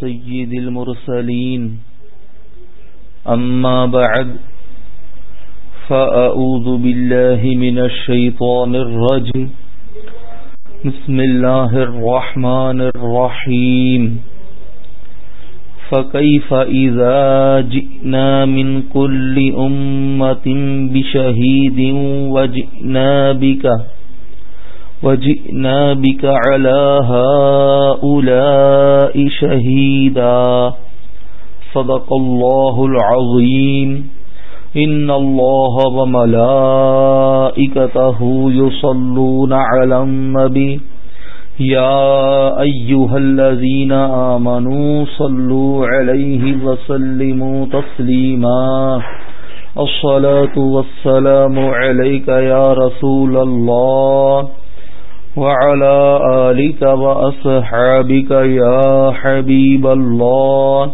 سيد المرسلين أما بعد فأعوذ بالله من الشيطان الرجيم بسم الله الرحمن الرحيم فكيف إذا جئنا من كل أمة بشهيد وجئنا بك وجئنا بك وجئنا بك على هؤلاء شهيدا. صدق الله العظيم. إن الله وملائكته يصلون على النبي. يا أيها الذين آمنوا صلوا عليه وسلموا تسليما. الصلاة والسلام عليك يا رسول الله. وعلى آلك وأصحابك يا حبيب الله.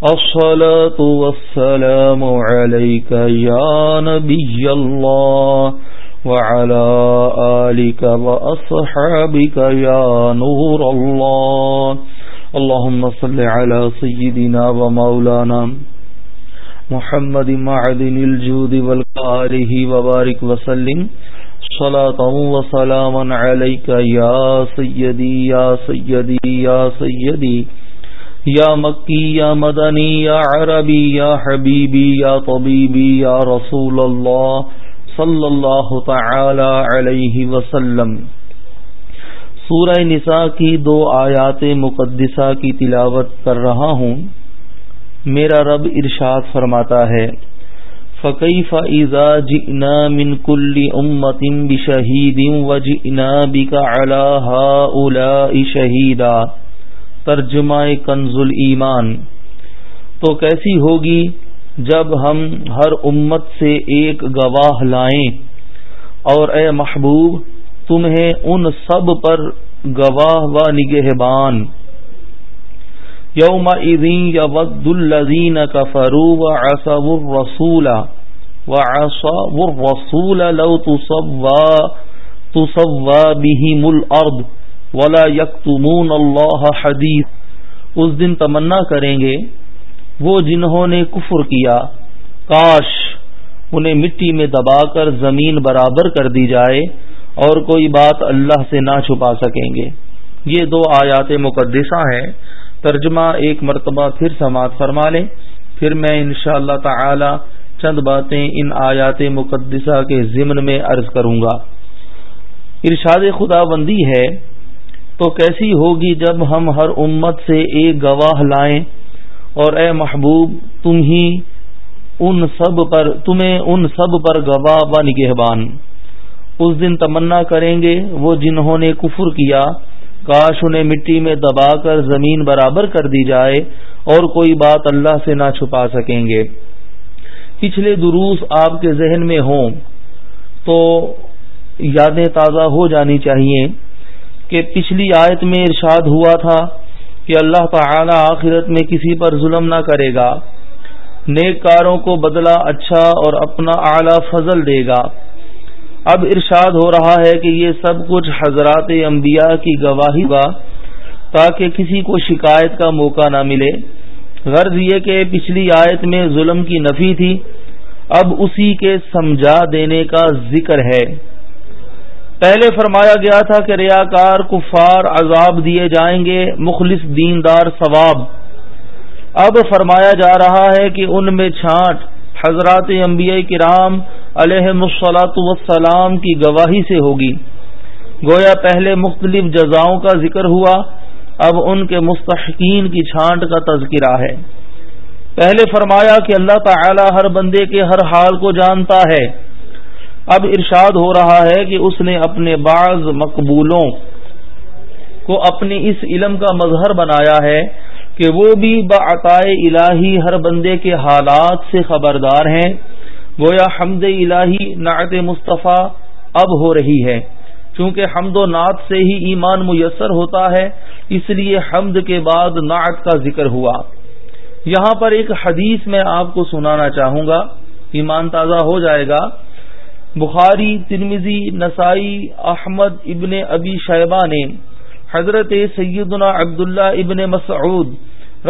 الصلاة والسلام عليك يا نبي الله. وعلى آلك وأصحابك يا نور الله. اللهم صل على سيدنا ومولانا محمد معدن الجود والقاله وبارك وسلم. صلاة وسلاما عليك يا سيدي يا سيدي يا سيدي. یا مکی یا مدنی یا عربی یا حبیبی یا طبیبی یا رسول اللہ صلی اللہ تعالی علیہ وسلم. سورہ نساء کی دو آیات مقدسہ کی تلاوت کر رہا ہوں۔ میرا رب ارشاد فرماتا ہے فقیف ازا جئنا من کل امت بشہید وجئنا بک علی ہؤلاء شہیدا ترجمہ کنز ایمان تو کیسی ہوگی جب ہم ہر امت سے ایک گواہ لائیں؟ اور اے محبوب، تمہیں ان سب پر گواہ و نگہبان یوم یا ود الزین کا و اصب الرسول و اصب الرسول لو تصوا بہم الارض ولا یکتمون اللہ حدیث اس دن تمنا کریں گے وہ جنہوں نے کفر کیا کاش انہیں مٹی میں دبا کر زمین برابر کر دی جائے اور کوئی بات اللہ سے نہ چھپا سکیں گے یہ دو آیات مقدسہ ہیں ترجمہ ایک مرتبہ پھر سماعت فرما لیں۔ پھر میں انشاءاللہ اللہ تعالی چند باتیں ان آیات مقدسہ کے ضمن میں عرض کروں گا۔ ارشاد خدا بندی ہے، تو کیسی ہوگی جب ہم ہر امت سے ایک گواہ لائیں؟ اور اے محبوب، تم ہی ان سب پر، تمہیں ان سب پر گواہ و نگہبان۔ اس دن تمنا کریں گے وہ جنہوں نے کفر کیا کاش انہیں مٹی میں دبا کر زمین برابر کر دی جائے اور کوئی بات اللہ سے نہ چھپا سکیں گے۔ پچھلے دروس آپ کے ذہن میں ہوں تو یادیں تازہ ہو جانی چاہیے کہ پچھلی آیت میں ارشاد ہوا تھا کہ اللہ تعالی آخرت میں کسی پر ظلم نہ کرے گا نیک کاروں کو بدلہ اچھا اور اپنا اعلی فضل دے گا۔ اب ارشاد ہو رہا ہے کہ یہ سب کچھ حضرات انبیاء کی گواہی گا تاکہ کسی کو شکایت کا موقع نہ ملے۔ غرض یہ کہ پچھلی آیت میں ظلم کی نفی تھی، اب اسی کے سمجھا دینے کا ذکر ہے۔ پہلے فرمایا گیا تھا کہ ریاکار کفار عذاب دیے جائیں گے، مخلص دیندار ثواب۔ اب فرمایا جا رہا ہے کہ ان میں چھانٹ حضرات انبیاء کرام علیہ مسلاط وسلام کی گواہی سے ہوگی۔ گویا پہلے مختلف جزاؤں کا ذکر ہوا، اب ان کے مستحقین کی چھانٹ کا تذکرہ ہے۔ پہلے فرمایا کہ اللہ تعالی ہر بندے کے ہر حال کو جانتا ہے۔ اب ارشاد ہو رہا ہے کہ اس نے اپنے بعض مقبولوں کو اپنے اس علم کا مظہر بنایا ہے کہ وہ بھی بعطائے الہی ہر بندے کے حالات سے خبردار ہیں۔ گویا حمد الہی نعت مصطفیٰ اب ہو رہی ہے۔ چونکہ حمد و نعت سے ہی ایمان میسر ہوتا ہے، اس لیے حمد کے بعد نعت کا ذکر ہوا۔ یہاں پر ایک حدیث میں آپ کو سنانا چاہوں گا۔ ایمان تازہ ہو جائے گا۔ بخاری ترمزی نسائی، احمد ابن ابی شیبہ نے حضرت سیدنا عبداللہ ابن مسعود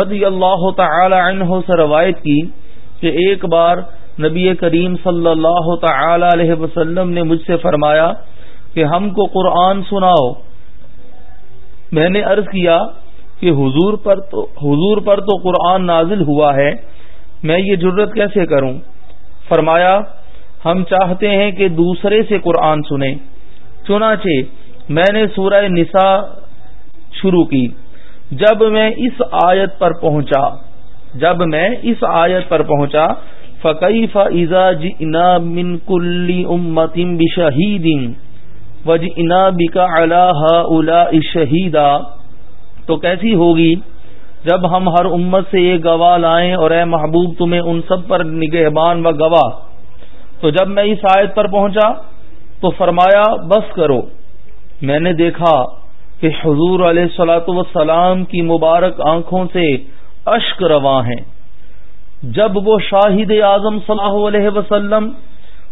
رضی اللہ تعالی عنہ سے روایت کی کہ ایک بار نبی کریم صلی اللہ تعالی علیہ وسلم نے مجھ سے فرمایا کہ ہم کو قرآن سناؤ۔ میں نے عرض کیا کہ حضور پر تو حضور پر تو قرآن نازل ہوا ہے۔ میں یہ جرت کیسے کروں؟ فرمایا، ہم چاہتے ہیں کہ دوسرے سے قرآن سنیں۔ چنانچہ، میں نے سورہ نساء شروع کی۔ جب میں اس آیت پر پہنچا جب میں اس آیت پر پہنچا فقی فضا جنا من کلی امتم بشہید وج انا بکا اللہ شہیدا تو کیسی ہوگی؟ جب ہم ہر امت سے ایک گواہ لائیں اور اے محبوب تمہیں ان سب پر نگہبان و گواہ۔ تو جب میں اس آیت پر پہنچا تو فرمایا، بس کرو۔ میں نے دیکھا کہ حضور علیہ سلاۃ وسلام کی مبارک آنکھوں سے اشک رواں ہیں۔ جب وہ شاہد اعظم صلی اللہ علیہ وسلم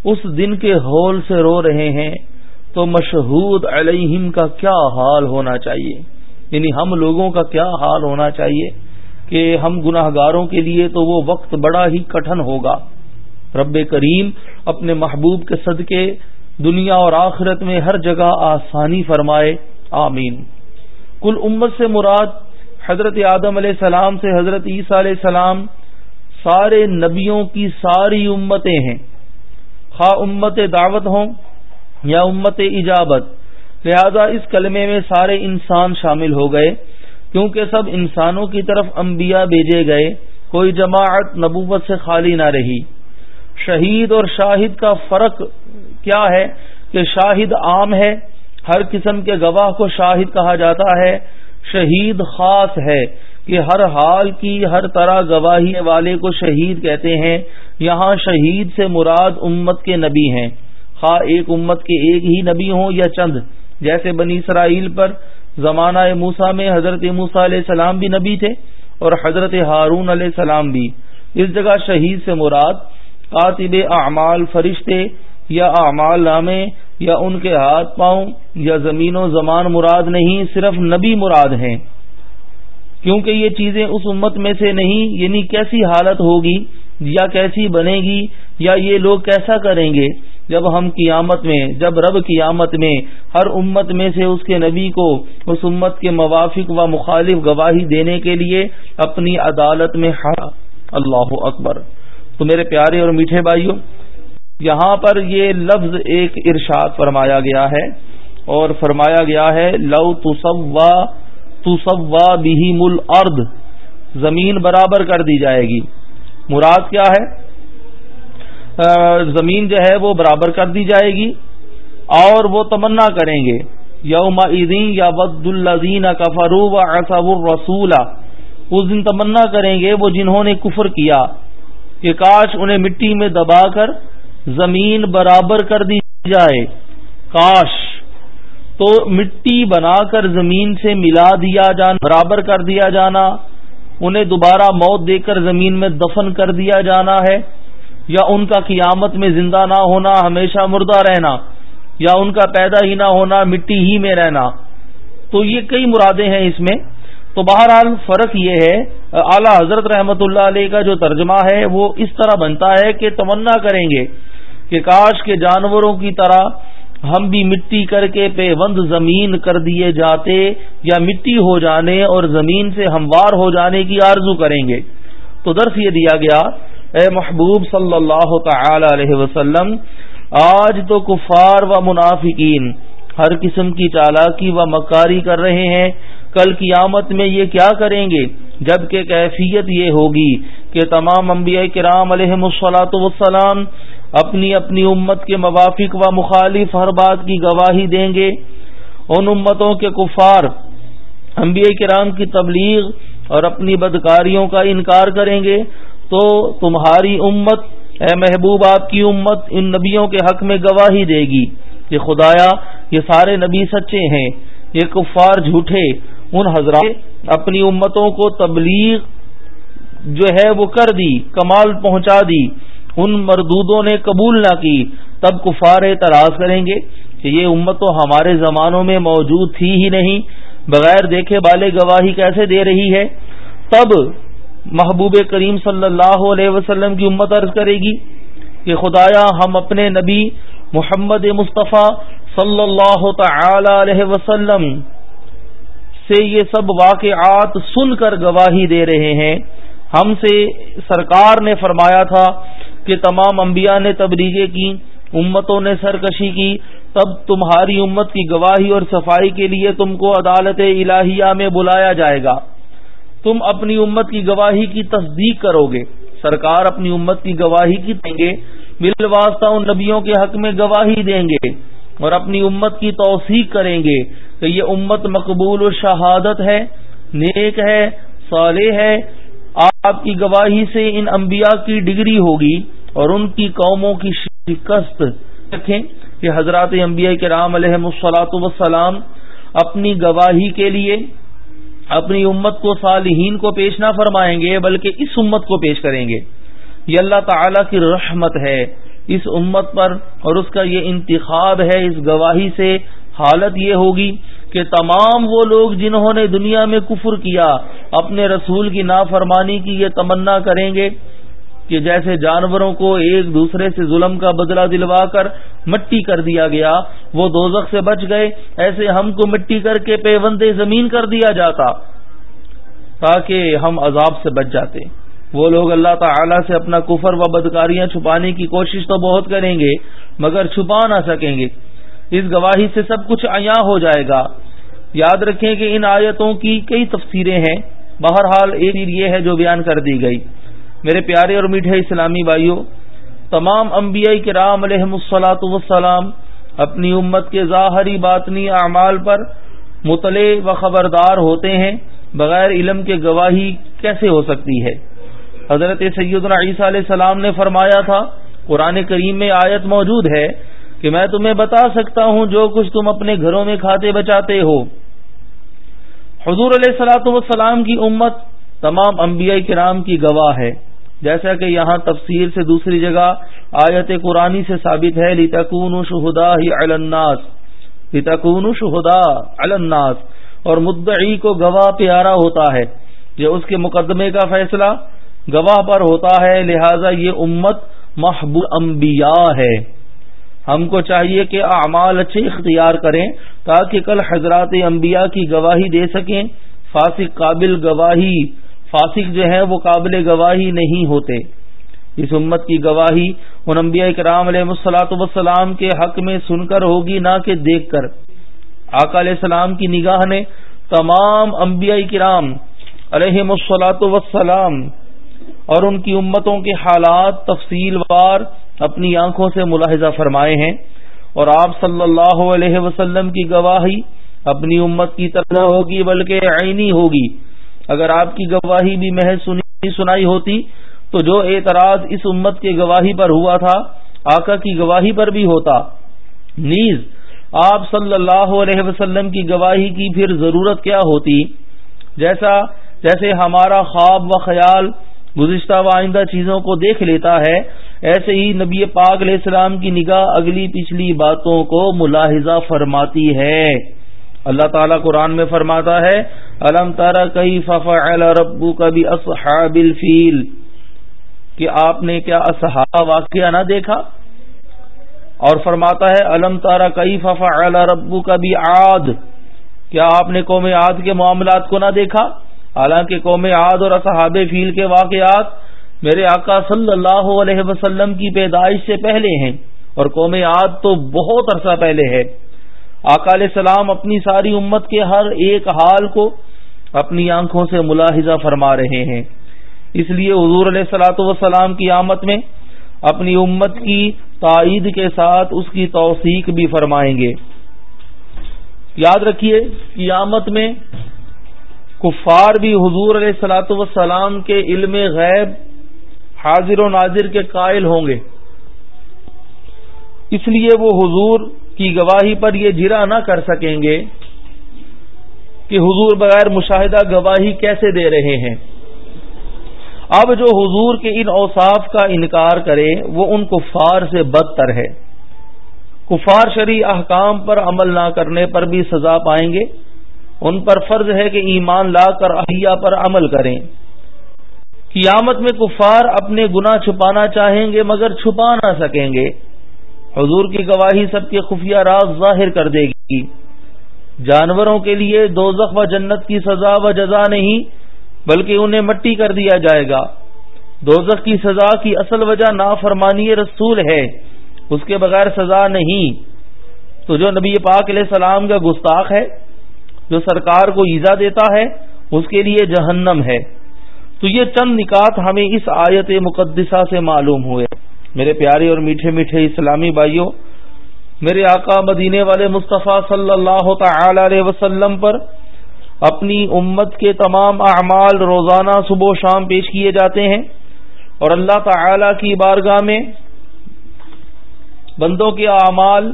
اس دن کے ہول سے رو رہے ہیں، تو مشہود علیہم کا کیا حال ہونا چاہیے؟ یعنی ہم لوگوں کا کیا حال ہونا چاہیے کہ ہم گناہ گاروں کے لیے تو وہ وقت بڑا ہی کٹن ہوگا۔ رب کریم اپنے محبوب کے صدقے دنیا اور آخرت میں ہر جگہ آسانی فرمائے۔ آمین۔ کل امت سے مراد حضرت آدم علیہ السلام سے حضرت عیسیٰ علیہ السلام سارے نبیوں کی ساری امتیں ہیں۔ خواہ امت دعوت ہوں یا امت ایجابت لہذا اس کلمے میں سارے انسان شامل ہو گئے، کیونکہ سب انسانوں کی طرف انبیاء بھیجے گئے، کوئی جماعت نبوت سے خالی نہ رہی۔ شہید اور شاہد کا فرق کیا ہے کہ شاہد عام ہے، ہر قسم کے گواہ کو شاہد کہا جاتا ہے، شہید خاص ہے۔ کہ ہر حال کی ہر طرح گواہی والے کو شہید کہتے ہیں، یہاں شہید سے مراد امت کے نبی ہیں۔ خواہ ایک امت کے ایک ہی نبی ہوں یا چند، جیسے بنی اسرائیل پر زمانہ موسا میں حضرت موسا علیہ السلام بھی نبی تھے اور حضرت ہارون علیہ السلام بھی۔ اس جگہ شہید سے مراد کاتب اعمال فرشتے یا اعمال نامے یا ان کے ہاتھ پاؤں یا زمین و زمان مراد نہیں، صرف نبی مراد ہیں۔ کیونکہ یہ چیزیں اس امت میں سے نہیں یعنی کیسی حالت ہوگی یا کیسی بنے گی یا یہ لوگ کیسا کریں گے؟ جب ہم قیامت میں، جب رب قیامت میں ہر امت میں سے اس کے نبی کو اس امت کے موافق و مخالف گواہی دینے کے لیے اپنی عدالت میں ہاں، اللہ اکبر۔ تو میرے پیارے اور میٹھے بھائیوں، یہاں پر یہ لفظ ایک ارشاد فرمایا گیا ہے اور فرمایا گیا ہے، لو تصوا تصوا بھی مل ارد زمین برابر کر دی جائے گی۔ مراد کیا ہے؟ زمین جو ہے وہ برابر کر دی جائے گی اور وہ تمنا کریں گے۔ یوم عیدین یا ود الزین کفرو و اصب اس دن تمنا کریں گے وہ جنہوں نے کفر کیا۔ کہ کاش انہیں مٹی میں دبا کر زمین برابر کر دی جائے۔ کاش۔ تو مٹی بنا کر زمین سے ملا دیا جانا، برابر کر دیا جانا، انہیں دوبارہ موت دے کر زمین میں دفن کر دیا جانا ہے، یا ان کا قیامت میں زندہ نہ ہونا، ہمیشہ مردہ رہنا، یا ان کا پیدا ہی نہ ہونا، مٹی ہی میں رہنا۔ تو یہ کئی مرادیں ہیں اس میں۔ تو بہرحال فرق یہ ہے، اعلی حضرت رحمت اللہ علیہ کا جو ترجمہ ہے، وہ اس طرح بنتا ہے کہ تمنا کریں گے کہ کاش کے جانوروں کی طرح ہم بھی مٹی کر کے پیوند زمین کر دیے جاتے یا مٹی ہو جانے اور زمین سے ہموار ہو جانے کی آرزو کریں گے۔ تو درس یہ دیا گیا، اے محبوب صلی اللہ تعالی علیہ وسلم، آج تو کفار و منافقین ہر قسم کی چالاکی و مکاری کر رہے ہیں۔ کل قیامت میں یہ کیا کریں گے؟ جبکہ کیفیت یہ ہوگی کہ تمام انبیاء کرام علیہ مسلاۃ وسلام اپنی اپنی امت کے موافق و مخالف ہر بات کی گواہی دیں گے۔ ان امتوں کے کفار انبیاء کرام کی تبلیغ اور اپنی بدکاریوں کا انکار کریں گے تو تمہاری امت، اے محبوب آپ کی امت، ان نبیوں کے حق میں گواہی دے گی کہ خدایا یہ سارے نبی سچے ہیں، یہ کفار جھوٹے۔ ان حضرات اپنی امتوں کو تبلیغ جو ہے وہ کر دی، کمال پہنچا دی۔ ان مردودوں نے قبول نہ کی، تب کفار اعتراض کریں گے کہ یہ امت تو ہمارے زمانوں میں موجود تھی ہی نہیں، بغیر دیکھے بالے گواہی کیسے دے رہی ہے؟ تب محبوب کریم صلی اللہ علیہ وسلم کی امت عرض کرے گی کہ خدایا ہم اپنے نبی محمد مصطفیٰ صلی اللہ تعالی علیہ وسلم سے یہ سب واقعات سن کر گواہی دے رہے ہیں۔ ہم سے سرکار نے فرمایا تھا کہ تمام انبیاء نے تبلیغیں کی، امتوں نے سرکشی کی، تب تمہاری امت کی گواہی اور صفائی کے لیے تم کو عدالت الہیہ میں بلایا جائے گا۔ تم اپنی امت کی گواہی کی تصدیق کرو گے۔ سرکار اپنی امت کی گواہی کی دیں گے۔ بال واسطہ ان نبیوں کے حق میں گواہی دیں گے اور اپنی امت کی توثیق کریں گے کہ یہ امت مقبول و شہادت ہے، نیک ہے، صالح ہے۔ آپ کی گواہی سے ان انبیاء کی ڈگری ہوگی۔ اور ان کی قوموں کی شکست رکھیں کہ حضرات انبیاء کے رام علیہ مسلاط وسلام اپنی گواہی کے لیے اپنی امت کو صالحین کو پیش نہ فرمائیں گے، بلکہ اس امت کو پیش کریں گے۔ یہ اللہ تعالی کی رحمت ہے۔ اس امت پر اور اس کا یہ انتخاب ہے، اس گواہی سے حالت یہ ہوگی کہ تمام وہ لوگ جنہوں نے دنیا میں کفر کیا، اپنے رسول کی نافرمانی کی یہ تمنا کریں گے۔ کہ جیسے جانوروں کو ایک دوسرے سے ظلم کا بدلہ دلوا کر مٹی کر دیا گیا، وہ دوزخ سے بچ گئے، ایسے ہم کو مٹی کر کے پیوند زمین کر دیا جاتا، تاکہ ہم عذاب سے بچ جاتے۔ وہ لوگ اللہ تعالی سے اپنا کفر و بدکاریاں چھپانے کی کوشش تو بہت کریں گے، مگر چھپا نہ سکیں گے۔ اس گواہی سے سب کچھ عیاں ہو جائے گا۔ یاد رکھیں کہ ان آیتوں کی کئی تفسیریں ہیں۔ بہرحال ایک یہ ہے جو بیان کر دی گئی۔ میرے پیارے اور میٹھے اسلامی بھائیوں تمام انبیاء کرام علیہ مسلاط وسلام اپنی امت کے ظاہری باطنی اعمال پر مطلع و خبردار ہوتے ہیں، بغیر علم کے گواہی کیسے ہو سکتی ہے؟ حضرت سیدنا عیسیٰ علیہ السلام نے فرمایا تھا، قرآن کریم میں آیت موجود ہے کہ میں تمہیں بتا سکتا ہوں جو کچھ تم اپنے گھروں میں کھاتے بچاتے ہو۔ حضور علیہ السلاۃ والسلام کی امت تمام انبیاء کرام کی گواہ ہے۔ جیسا کہ یہاں تفسیر سے دوسری جگہ آیت قرآنی سے ثابت ہے لتکون شہدا ہی الناس۔ لتکون شہدا الناس۔ اور مدعی کو گواہ پیارا ہوتا ہے، یہ اس کے مقدمے کا فیصلہ گواہ پر ہوتا ہے، لہذا یہ امت محبوب انبیاء ہے۔ ہم کو چاہیے کہ اعمال اچھے اختیار کریں، تاکہ کل حضرات انبیاء کی گواہی دے سکیں، فاسق قابل گواہی۔ فاسق جو ہے وہ قابل گواہی نہیں ہوتے۔ اس امت کی گواہی ان انبیاء کرام علیہ مسلاط وسلام کے حق میں سن کر ہوگی، نہ کہ دیکھ کر۔ آقا علیہ السلام کی نگاہ نے تمام انبیاء کرام علیہ مسلاط وسلام اور ان کی امتوں کے حالات تفصیل وار اپنی آنکھوں سے ملاحظہ فرمائے ہیں۔ اور آپ صلی اللہ علیہ وسلم کی گواہی اپنی امت کی طرح ہوگی، بلکہ عینی ہوگی۔ اگر آپ کی گواہی بھی محض سنی سنائی ہوتی تو جو اعتراض اس امت کے گواہی پر ہوا تھا، آقا کی گواہی پر بھی ہوتا۔ نیز، آپ صلی اللہ علیہ وسلم کی گواہی کی پھر ضرورت کیا ہوتی؟ جیسا جیسے ہمارا خواب و خیال گزشتہ و آئندہ چیزوں کو دیکھ لیتا ہے، ایسے ہی نبی پاک علیہ السلام کی نگاہ اگلی پچھلی باتوں کو ملاحظہ فرماتی ہے۔ اللہ تعالیٰ قرآن میں فرماتا ہے علم تارا کئی ففعل ربو کبھی اصحاب الفیل? کہ آپ نے کیا اصحاب واقعہ نہ دیکھا؟ اور فرماتا ہے علم تارا کئی ففعل ربو کبھی آد کیا آپ نے قوم عاد کے معاملات کو نہ دیکھا؟ حالانکہ قوم عاد اور اصحاب فیل کے واقعات میرے آقا صلی اللہ علیہ وسلم کی پیدائش سے پہلے ہیں اور قوم عاد تو بہت عرصہ پہلے ہے آقا علیہ السلام اپنی ساری امت کے ہر ایک حال کو اپنی آنکھوں سے ملاحظہ فرما رہے ہیں۔ اس لیے حضور علیہ السلاۃ وسلام کی آمد میں اپنی امت کی تائید کے ساتھ اس کی توثیق بھی فرمائیں گے۔ یاد رکھیے قیامت میں کفار بھی حضور علیہ السلاۃ وسلام کے علم غیب، حاضر و ناظر کے قائل ہوں گے۔ اس لیے وہ حضور کی گواہی پر یہ جرا نہ کر سکیں گے کہ حضور بغیر مشاہدہ گواہی کیسے دے رہے ہیں۔ اب جو حضور کے ان اوصاف کا انکار کرے، وہ ان کفار سے بدتر ہے۔ کفار شرع احکام پر عمل نہ کرنے پر بھی سزا پائیں گے۔ ان پر فرض ہے کہ ایمان لا کر احیاء پر عمل کریں۔ قیامت میں کفار اپنے گناہ چھپانا چاہیں گے مگر چھپا نہ سکیں گے۔ حضور کی گواہی سب کے خفیہ راز ظاہر کر دے گی۔ جانوروں کے لیے دو و جنت کی سزا و جزا نہیں، بلکہ انہیں مٹی کر دیا جائے گا۔ دوزخ کی سزا کی اصل وجہ نافرمانی رسول ہے، اس کے بغیر سزا نہیں۔ تو جو نبی پاک علیہ السلام کا گستاخ ہے، جو سرکار کو ایزا دیتا ہے، اس کے لیے جہنم ہے۔ تو یہ چند نکات ہمیں اس آیت مقدسہ سے معلوم ہوئے۔ میرے پیارے اور میٹھے میٹھے اسلامی بھائیوں، میرے آقا مدینے والے مصطفیٰ صلی اللہ تعالی علیہ وسلم پر اپنی امت کے تمام اعمال روزانہ صبح و شام پیش کیے جاتے ہیں اور اللہ تعالی کی بارگاہ میں بندوں کے اعمال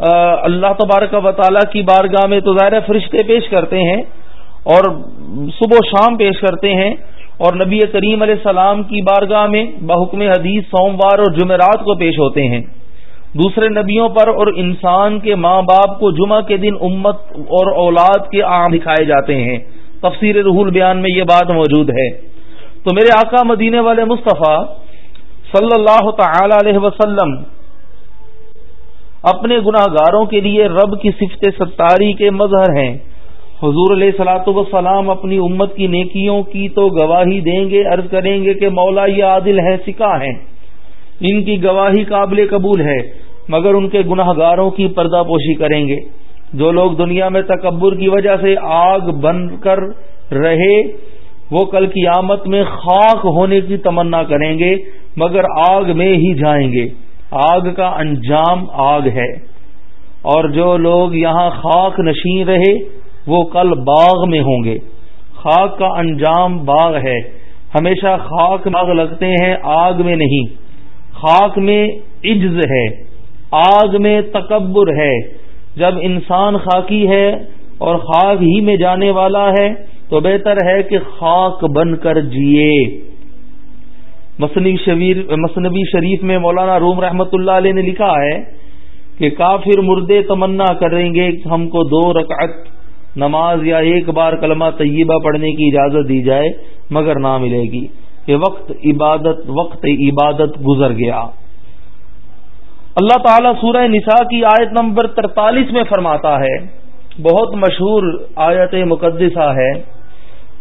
اللہ تبارک و تعالیٰ کی بارگاہ میں تو ظاہر فرشتے پیش کرتے ہیں اور صبح و شام پیش کرتے ہیں۔ اور نبی کریم علیہ السلام کی بارگاہ میں بحکم حدیث سوموار اور جمعرات کو پیش ہوتے ہیں۔ دوسرے نبیوں پر اور انسان کے ماں باپ کو جمعہ کے دن امت اور اولاد کے عام دکھائے جاتے ہیں۔ تفسیر رحول بیان میں یہ بات موجود ہے۔ تو میرے آقا مدینے والے مصطفیٰ صلی اللہ تعالی علیہ وسلم اپنے گناہ گاروں کے لیے رب کی صفت ستاری کے مظہر ہیں۔ حضور علیہ سلاۃ وسلام اپنی امت کی نیکیوں کی تو گواہی دیں گے، عرض کریں گے کہ مولا یہ عادل ہے، سکا ہے۔ ان کی گواہی قابل قبول ہے، مگر ان کے گناہ گاروں کی پردہ پوشی کریں گے۔ جو لوگ دنیا میں تکبر کی وجہ سے آگ بن کر رہے، وہ کل کی آمد میں خاک ہونے کی تمنا کریں گے، مگر آگ میں ہی جائیں گے۔ آگ کا انجام آگ ہے۔ اور جو لوگ یہاں خاک نشین رہے وہ کل باغ میں ہوں گے۔ خاک کا انجام باغ ہے۔ ہمیشہ خاک باغ لگتے ہیں، آگ میں نہیں۔ خاک میں عجز ہے، آگ میں تکبر ہے۔ جب انسان خاکی ہے اور خاک ہی میں جانے والا ہے، تو بہتر ہے کہ خاک بن کر جیے۔ مصنوی شریف میں مولانا روم رحمت اللہ علیہ نے لکھا ہے کہ کافر مردے تمنا کریں گے، ہم کو دو رکعت نماز یا ایک بار کلمہ طیبہ پڑھنے کی اجازت دی جائے، مگر نہ ملے گی۔ کہ وقت عبادت وقت عبادت گزر گیا۔ اللہ تعالی سورہ نساء کی آیت نمبر ترتالیس میں فرماتا ہے، بہت مشہور آیت مقدسہ ہے۔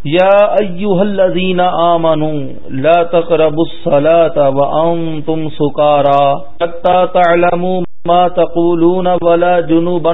يا أيها الذين آمنوا لا تقربوا الصلاة وأنتم سكارا حتى تعلموا ما تقولون ولا جنوبا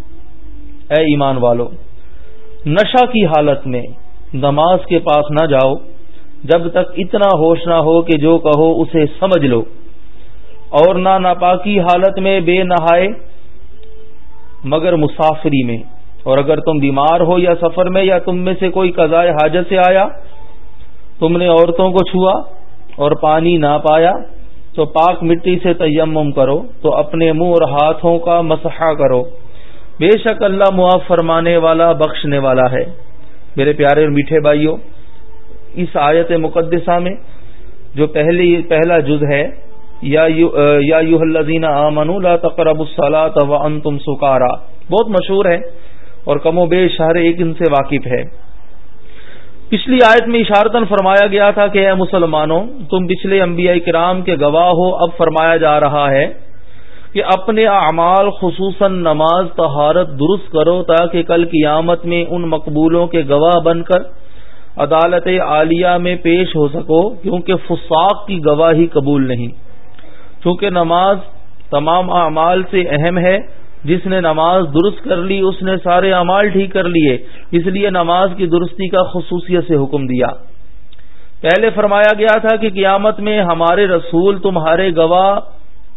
اے ایمان والو، نشہ کی حالت میں نماز کے پاس نہ جاؤ، جب تک اتنا ہوش نہ ہو کہ جو کہو اسے سمجھ لو۔ اور نہ ناپاکی حالت میں بے نہائے، مگر مسافری میں۔ اور اگر تم بیمار ہو یا سفر میں یا تم میں سے کوئی قضاء حاجت سے آیا، تم نے عورتوں کو چھوا اور پانی نہ پایا، تو پاک مٹی سے تیمم کرو، تو اپنے منہ اور ہاتھوں کا مسحا کرو۔ بے شک اللہ معاف فرمانے والا، بخشنے والا ہے۔ میرے پیارے اور میٹھے بھائیوں، اس آیت مقدسہ میں جو پہلی، پہلا جز ہے، یا یو الزین آمن لا تقرب الصلاۃ وانتم سکارا، بہت مشہور ہے اور کم و بیش شہر ایک ان سے واقف ہے۔ پچھلی آیت میں اشارتن فرمایا گیا تھا کہ اے مسلمانوں، تم پچھلے انبیاء کرام کے گواہ ہو، اب فرمایا جا رہا ہے کہ اپنے اعمال خصوصاً نماز تہارت درست کرو تاکہ کل قیامت میں ان مقبولوں کے گواہ بن کر عدالت عالیہ میں پیش ہو سکو، کیونکہ فساق کی گواہی قبول نہیں۔ چونکہ نماز تمام اعمال سے اہم ہے، جس نے نماز درست کر لی، اس نے سارے امال ٹھیک کر لیے، اس لیے نماز کی درستی کا خصوصیت سے حکم دیا۔ پہلے فرمایا گیا تھا کہ قیامت میں ہمارے رسول تمہارے گواہ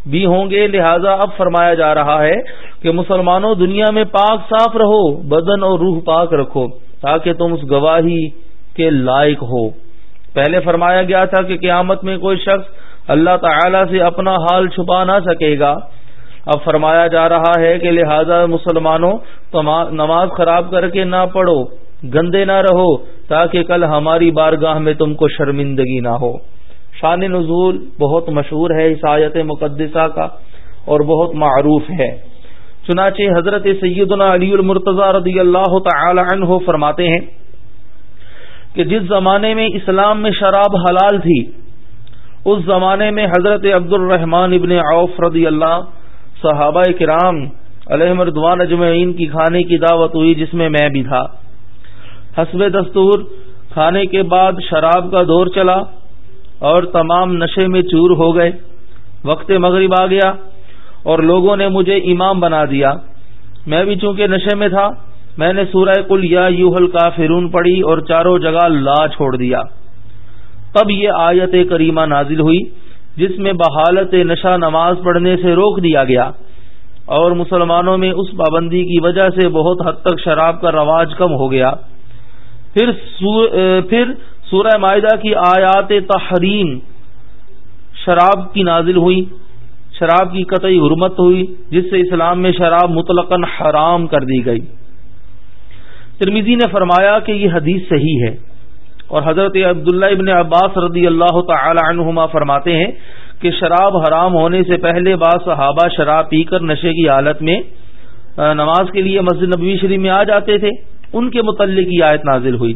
بھی ہوں گے۔ لہذا اب فرمایا جا رہا ہے کہ مسلمانوں، دنیا میں پاک صاف رہو، بدن اور روح پاک رکھو، تاکہ تم اس گواہی کے لائق ہو۔ پہلے فرمایا گیا تھا کہ قیامت میں کوئی شخص اللہ تعالی سے اپنا حال چھپا نہ سکے گا۔ اب فرمایا جا رہا ہے کہ لہذا مسلمانوں نماز خراب کر کے نہ پڑھو، گندے نہ رہو، تاکہ کل ہماری بارگاہ میں تم کو شرمندگی نہ ہو۔ شان نزول بہت مشہور ہے اس آیت مقدسہ کا اور بہت معروف ہے۔ چنانچہ حضرت سیدنا علی المرتضی رضی اللہ تعالی عنہ فرماتے ہیں کہ جس زمانے میں اسلام میں شراب حلال تھی، اس زمانے میں حضرت عبد الرحمان ابن عوف رضی اللہ، صحابہ کرام علیہ مردوان اجمعین کی کھانے کی دعوت ہوئی جس میں میں بھی تھا۔ حسب دستور، کھانے کے بعد شراب کا دور چلا۔ اور تمام نشے میں چور ہو گئے۔ وقت مغرب آ گیا اور لوگوں نے مجھے امام بنا دیا۔ میں بھی چونکہ نشے میں تھا، میں نے سورہ کل یا یوہل کا فرون پڑھی اور چاروں جگہ لا چھوڑ دیا۔ تب یہ آیت کریمہ نازل ہوئی، جس میں بحالت نشہ نماز پڑھنے سے روک دیا گیا۔ اور مسلمانوں میں اس پابندی کی وجہ سے بہت حد تک شراب کا رواج کم ہو گیا۔ پھر پھر سورہ معاہدہ کی آیات تحریم شراب کی نازل ہوئی، شراب کی قطعی حرمت ہوئی، جس سے اسلام میں شراب مطلق حرام کر دی گئی۔ ترمیزی نے فرمایا کہ یہ حدیث صحیح ہے اور حضرت عبداللہ ابن عباس رضی اللہ تعالی عنہما فرماتے ہیں کہ شراب حرام ہونے سے پہلے بعض صحابہ شراب پی کر نشے کی حالت میں نماز کے لیے مسجد نبوی شریف میں آ جاتے تھے۔ ان کے متعلق یہ آیت نازل ہوئی۔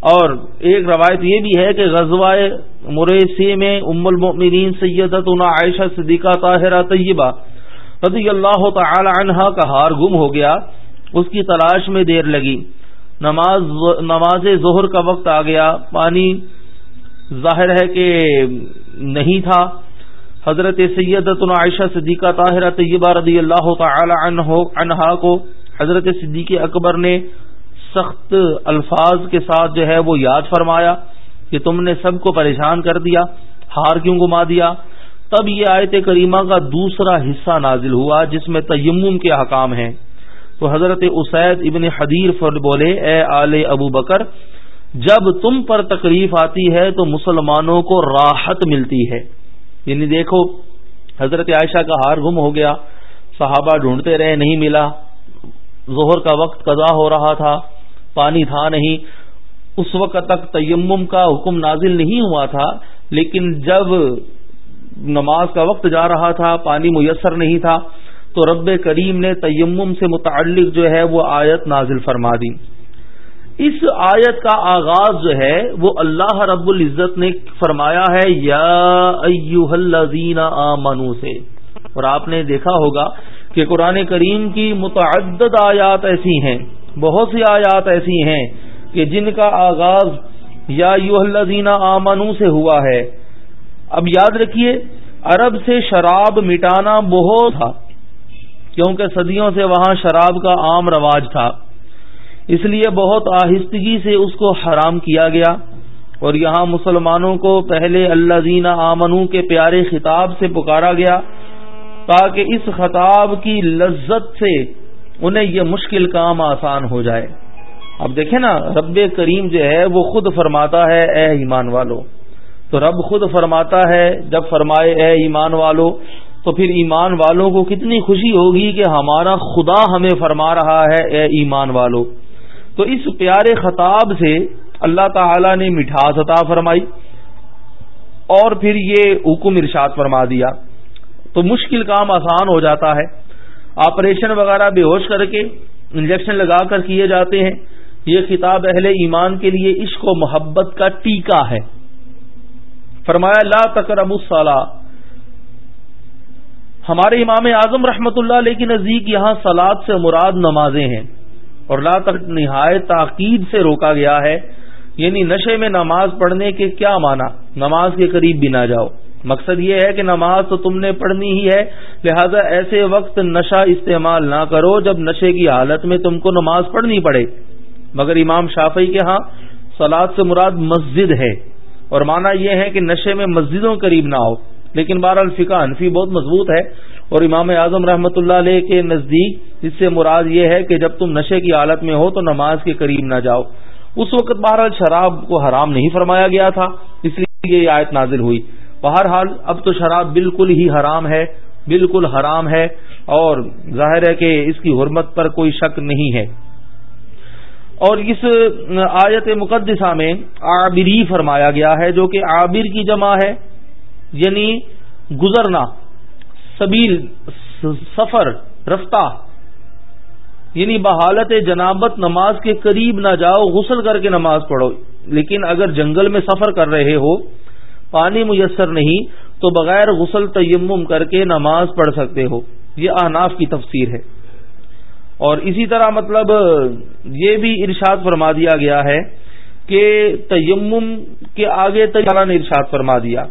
اور ایک روایت یہ بھی ہے کہ غزوہ مریسی میں ام المؤمنین سیدت عائشہ صدیقہ طاہرہ طیبہ رضی اللہ تعالی عنہا کا ہار گم ہو گیا، اس کی تلاش میں دیر لگی۔ نماز نماز ظہر کا وقت آ گیا، پانی ظاہر ہے کہ نہیں تھا۔ حضرت سیدت عائشہ صدیقہ طاہرہ طیبہ رضی اللہ تعالی عنہا کو حضرت صدیق اکبر نے سخت الفاظ کے ساتھ جو ہے وہ یاد فرمایا کہ تم نے سب کو پریشان کر دیا، ہار کیوں گما دیا؟ تب یہ آیت کریمہ کا دوسرا حصہ نازل ہوا جس میں تیمم کے حکام ہیں۔ تو حضرت اسید ابن حدیر فرد بولے، اے آل ابو بکر، جب تم پر تکلیف آتی ہے تو مسلمانوں کو راحت ملتی ہے۔ یعنی دیکھو، حضرت عائشہ کا ہار گم ہو گیا، صحابہ ڈھونڈتے رہے، نہیں ملا۔ ظہر کا وقت قضا ہو رہا تھا۔ پانی تھا نہیں۔ اس وقت تک تیمم کا حکم نازل نہیں ہوا تھا، لیکن جب نماز کا وقت جا رہا تھا، پانی میسر نہیں تھا، تو رب کریم نے تیمم سے متعلق جو ہے وہ آیت نازل فرما دی۔ اس آیت کا آغاز جو ہے، وہ اللہ رب العزت نے فرمایا ہے، یا الذین آمنو سے۔ اور آپ نے دیکھا ہوگا کہ قرآن کریم کی متعدد آیات ایسی ہیں۔ بہت سی آیات ایسی ہیں کہ جن کا آغاز یا یو آمنو سے ہوا ہے۔ اب یاد رکھیے، عرب سے شراب مٹانا بہت تھا، کیونکہ صدیوں سے وہاں شراب کا عام رواج تھا۔ اس لیے بہت آہستگی سے اس کو حرام کیا گیا۔ اور یہاں مسلمانوں کو پہلے اللہ زینہ آمنو کے پیارے خطاب سے پکارا گیا، تاکہ اس خطاب کی لذت سے انہیں یہ مشکل کام آسان ہو جائے۔ اب دیکھیں نا، رب کریم جو ہے وہ خود فرماتا ہے، اے ایمان والو۔ تو رب خود فرماتا ہے، جب فرمائے، اے ایمان والو، تو پھر ایمان والوں کو کتنی خوشی ہوگی کہ ہمارا خدا ہمیں فرما رہا ہے، اے ایمان والو۔ تو اس پیارے خطاب سے اللہ تعالی نے مٹھاس عطا فرمائی اور پھر یہ حکم ارشاد فرما دیا۔ تو مشکل کام آسان ہو جاتا ہے۔ آپریشن وغیرہ بے ہوش کر کے انجیکشن لگا کر کیے جاتے ہیں۔ یہ خطاب اہل ایمان کے لیے عشق و محبت کا ٹیکہ ہے۔ فرمایا، لا تقرب الصلاح ہمارے امام اعظم رحمت اللہ علیہ کی نزدیک یہاں سلاد سے مراد نمازیں ہیں اور لا تک نہایت تاکید سے روکا گیا ہے۔ یعنی نشے میں نماز پڑھنے کے کیا معنی؟ نماز کے قریب بھی نہ جاؤ۔ مقصد یہ ہے کہ نماز تو تم نے پڑھنی ہی ہے، لہذا ایسے وقت نشہ استعمال نہ کرو جب نشے کی حالت میں تم کو نماز پڑھنی پڑے۔ مگر امام شافی کے ہاں سلاد سے مراد مسجد ہے۔ اور مانا یہ ہے کہ نشے میں مسجدوں قریب نہ ہو لیکن بہرحال الفقہ انفی بہت مضبوط ہے۔ اور امام اعظم رحمۃ اللہ علیہ کے نزدیک اس سے مراد یہ ہے کہ جب تم نشے کی حالت میں ہو تو نماز کے قریب نہ جاؤ۔ اس وقت بہرحال شراب کو حرام نہیں فرمایا گیا تھا، اس لیے یہ آیت نازل ہوئی۔ بہرحال اب تو شراب بالکل ہی حرام ہے، بالکل حرام ہے اور ظاہر ہے کہ اس کی حرمت پر کوئی شک نہیں ہے۔ اور اس آیت مقدسہ میں عابری فرمایا گیا ہے جو کہ عابر کی جمع ہے یعنی گزرنا، سبیل، سفر، رفتہ یعنی بحالت جنابت نماز کے قریب نہ جاؤ، غسل کر کے نماز پڑھو۔ لیکن اگر جنگل میں سفر کر رہے ہو پانی میسر نہیں تو بغیر غسل تیمم کر کے نماز پڑھ سکتے ہو۔ یہ احناف کی تفسیر ہے۔ اور اسی طرح مطلب یہ بھی ارشاد فرما دیا گیا ہے کہ تیمم کے آگے تعالیٰ نے ارشاد فرما دیا۔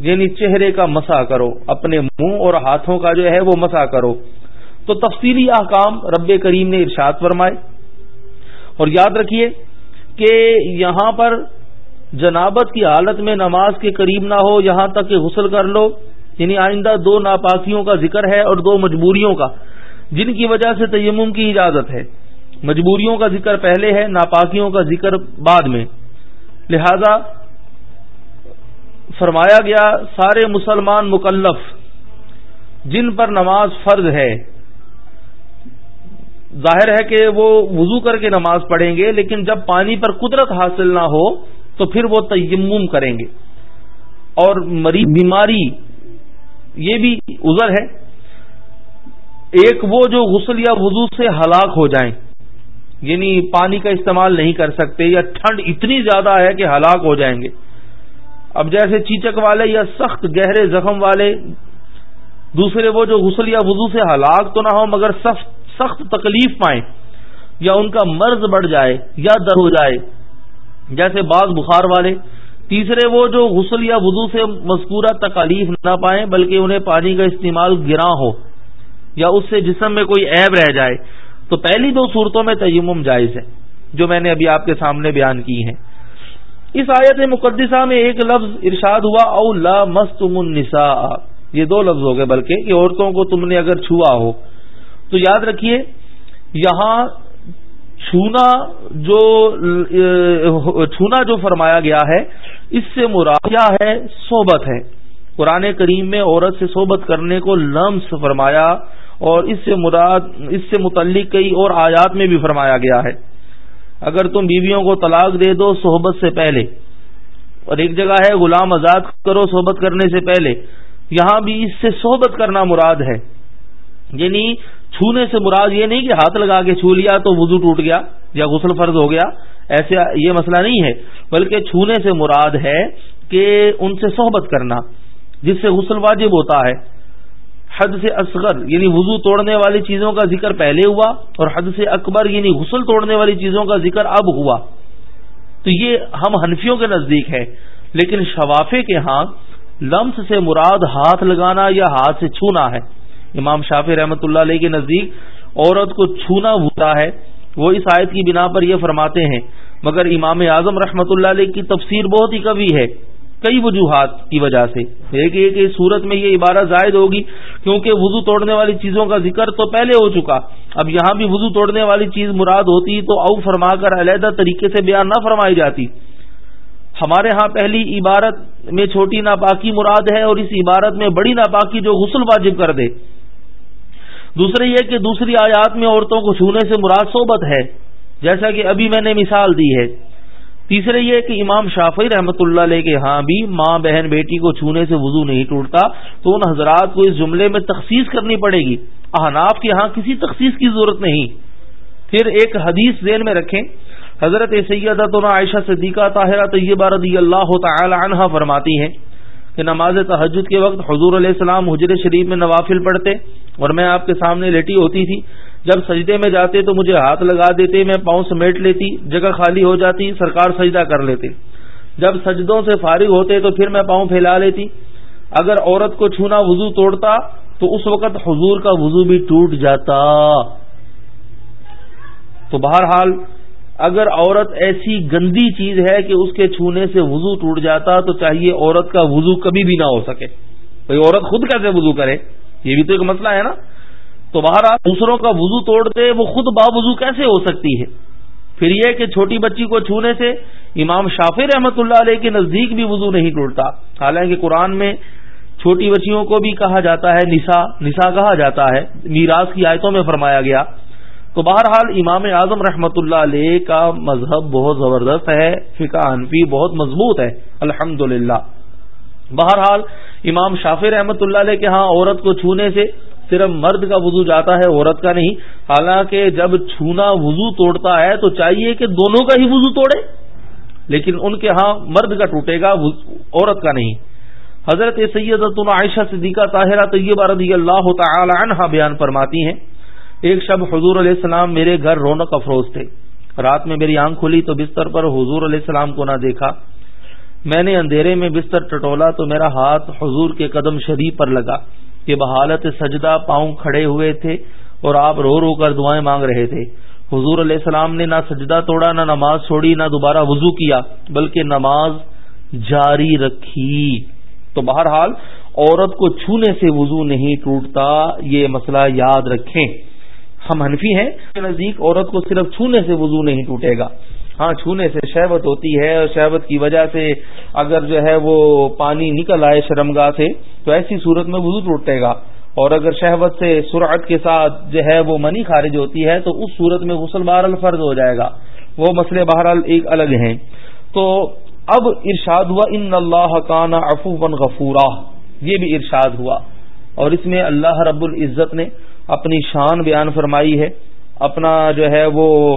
یعنی چہرے کا مسا کرو، اپنے منہ اور ہاتھوں کا جو ہے وہ مسا کرو۔ تو تفصیلی احکام رب کریم نے ارشاد فرمائے۔ اور یاد رکھیے کہ یہاں پر جنابت کی حالت میں نماز کے قریب نہ ہو، یہاں تک کہ غسل کر لو۔ یعنی آئندہ دو ناپاکیوں کا ذکر ہے اور دو مجبوریوں کا، جن کی وجہ سے تیمم کی اجازت ہے۔ مجبوریوں کا ذکر پہلے ہے، ناپاکیوں کا ذکر بعد میں۔ لہذا فرمایا گیا، سارے مسلمان مکلف، جن پر نماز فرض ہے۔ ظاہر ہے کہ وہ وضو کر کے نماز پڑھیں گے، لیکن جب پانی پر قدرت حاصل نہ ہو تو پھر وہ تیمم کریں گے۔ اور مریض بیماری یہ بھی ازر ہے۔ ایک وہ جو غسل یا وضو سے ہلاک ہو جائیں یعنی پانی کا استعمال نہیں کر سکتے یا ٹھنڈ اتنی زیادہ ہے کہ ہلاک ہو جائیں گے۔ اب جیسے چیچک والے یا سخت گہرے زخم والے، دوسرے وہ جو غسل یا وضو سے ہلاک تو نہ ہو مگر سخت سخت تکلیف پائیں یا ان کا مرض بڑھ جائے یا در ہو جائے جیسے بعض بخار والے۔ تیسرے وہ جو غسل یا وضو سے مذکورہ تکالیف نہ پائیں، بلکہ انہیں پانی کا استعمال گراں ہو یا اس سے جسم میں کوئی عیب رہ جائے۔ تو پہلی دو صورتوں میں تیمم جائز ہے، جو میں نے ابھی آپ کے سامنے بیان کی ہیں۔ اس آیت مقدسہ میں ایک لفظ ارشاد ہوا، او لا مستم النساء۔ یہ دو لفظ ہو گئے، بلکہ کہ عورتوں کو تم نے اگر چھوا ہو۔ تو یاد رکھیے، یہاں چھونا جو چھونا جو فرمایا گیا ہے، اس سے مراد کیا ہے؟ صحبت ہے۔ قرآن کریم میں عورت سے صحبت کرنے کو لمس فرمایا اور اس سے مراد، اس سے متعلق کئی اور آیات میں بھی فرمایا گیا ہے۔ اگر تم بیویوں کو طلاق دے دو صحبت سے پہلے، اور ایک جگہ ہے، غلام آزاد کرو صحبت کرنے سے پہلے، یہاں بھی اس سے صحبت کرنا مراد ہے۔ یعنی چھونے سے مراد یہ نہیں کہ ہاتھ لگا کے چھو لیا تو وضو ٹوٹ گیا یا غسل فرض ہو گیا، ایسے یہ مسئلہ نہیں ہے، بلکہ چھونے سے مراد ہے کہ ان سے صحبت کرنا، جس سے غسل واجب ہوتا ہے۔ حد سے اصغر یعنی وضو توڑنے والی چیزوں کا ذکر پہلے ہوا اور حد سے اکبر یعنی غسل توڑنے والی چیزوں کا ذکر اب ہوا۔ تو یہ ہم حنفیوں کے نزدیک ہے، لیکن شوافے کے ہاں لمس سے مراد ہاتھ لگانا یا ہاتھ سے چھونا ہے۔ امام شافی رحمۃ اللہ علیہ کے نزدیک عورت کو چھونا ہوتا ہے۔ وہ اس آیت کی بنا پر یہ فرماتے ہیں، مگر امام اعظم رحمۃ اللہ علیہ کی تفسیر بہت ہی کبھی ہے۔ کئی وجوہات کی وجہ سے۔ ایک ایک صورت میں یہ عبارت زائد ہوگی، کیونکہ وضو توڑنے والی چیزوں کا ذکر تو پہلے ہو چکا۔ اب یہاں بھی وضو توڑنے والی چیز مراد ہوتی تو او فرما کر علیحدہ طریقے سے بیان نہ فرمائی جاتی۔ ہمارے ہاں پہلی عبارت میں چھوٹی ناپاکی مراد ہے اور اس عبارت میں بڑی ناپاکی جو غسل واجب کر دے۔ دوسرے یہ کہ دوسری آیات میں عورتوں کو چھونے سے مراد صحبت ہے، جیسا کہ ابھی میں نے مثال دی ہے۔ تیسرے یہ کہ امام شافی رحمت اللہ علیہ کے ہاں بھی ماں، بہن، بیٹی کو چھونے سے وضو نہیں ٹوٹتا، تو ان حضرات کو اس جملے میں تخصیص کرنی پڑے گی۔ احناف کے ہاں کسی تخصیص کی ضرورت نہیں۔ پھر ایک حدیث ذہن میں رکھیں۔ حضرت سیدت عائشہ صدیقہ طاہرہ طیبہ رضی اللہ تعالی عنہ فرماتی ہیں کہ نماز تحجد کے وقت حضور علیہ السلام حجر شریف میں نوافل پڑھتے۔ اور میں آپ کے سامنے لیٹی ہوتی تھی۔ جب سجدے میں جاتے تو مجھے ہاتھ لگا دیتے، میں پاؤں سمیٹ لیتی، جگہ خالی ہو جاتی، سرکار سجدہ کر لیتے۔ جب سجدوں سے فارغ ہوتے تو پھر میں پاؤں پھیلا لیتی۔ اگر عورت کو چھونا وضو توڑتا تو اس وقت حضور کا وضو بھی ٹوٹ جاتا۔ تو بہرحال، اگر عورت ایسی گندی چیز ہے کہ اس کے چھونے سے وضو ٹوٹ جاتا تو چاہیے عورت کا وضو کبھی بھی نہ ہو سکے۔ بھائی، عورت خود کیسے وضو کرے؟ یہ بھی تو ایک مسئلہ ہے نا۔ تو باہر دوسروں کا وضو توڑ دے وہ خود با وضو کیسے ہو سکتی ہے؟ پھر یہ کہ چھوٹی بچی کو چھونے سے امام شافی رحمت اللہ علیہ کے نزدیک بھی وضو نہیں ٹوٹتا۔ حالانکہ قرآن میں چھوٹی بچیوں کو بھی کہا جاتا ہے نسا نسا کہا جاتا ہے۔ میراث کی آیتوں میں فرمایا گیا۔ تو بہرحال امام اعظم رحمت اللہ علیہ کا مذہب بہت زبردست ہے، فقہ انفی بہت مضبوط ہے۔ الحمد بہرحال، امام شافی رحمت اللہ علیہ کے ہاں عورت کو چھونے سے صرف مرد کا وضو جاتا ہے، عورت کا نہیں۔ حالانکہ جب چھونا وضو توڑتا ہے تو چاہیے کہ دونوں کا ہی وضو توڑے۔ لیکن ان کے ہاں مرد کا ٹوٹے گا عورت کا نہیں۔ حضرت سید عائشہ صدیقہ طاہرہ طیبہ رضی اللہ تعالی عنہ بیان فرماتی ہیں، ایک شب حضور علیہ السلام میرے گھر رونق افروز تھے۔ رات میں میری آنکھ کھلی تو بستر پر حضور علیہ السلام کو نہ دیکھا۔ میں نے اندھیرے میں بستر ٹٹولا تو میرا ہاتھ حضور کے قدم شریف پر لگا۔ کہ بحالت سجدہ پاؤں کھڑے ہوئے تھے اور آپ رو رو کر دعائیں مانگ رہے تھے۔ حضور علیہ السلام نے نہ سجدہ توڑا، نہ نماز چھوڑی، نہ دوبارہ وضو کیا، بلکہ نماز جاری رکھی۔ تو بہرحال عورت کو چھونے سے وضو نہیں ٹوٹتا، یہ مسئلہ یاد رکھیں۔ ہم حنفی ہیں، نزدیک عورت کو صرف چھونے سے وضو نہیں ٹوٹے گا۔ ہاں چھونے سے شہبت ہوتی ہے اور شہبت کی وجہ سے اگر جو ہے وہ پانی نکل آئے شرمگاہ سے، تو ایسی صورت میں وضو ٹوٹے گا۔ اور اگر شہبت سے سرعت کے ساتھ جو ہے وہ منی خارج ہوتی ہے، تو اس صورت میں غسل بہر الفرض ہو جائے گا۔ وہ مسئلے بہرحال ایک الگ ہیں۔ تو اب ارشاد ہوا، ان اللہ کانا افو بن غفورا۔ یہ بھی ارشاد ہوا۔ اور اس میں اللہ رب العزت نے اپنی شان بیان فرمائی ہے۔ اپنا جو ہے وہ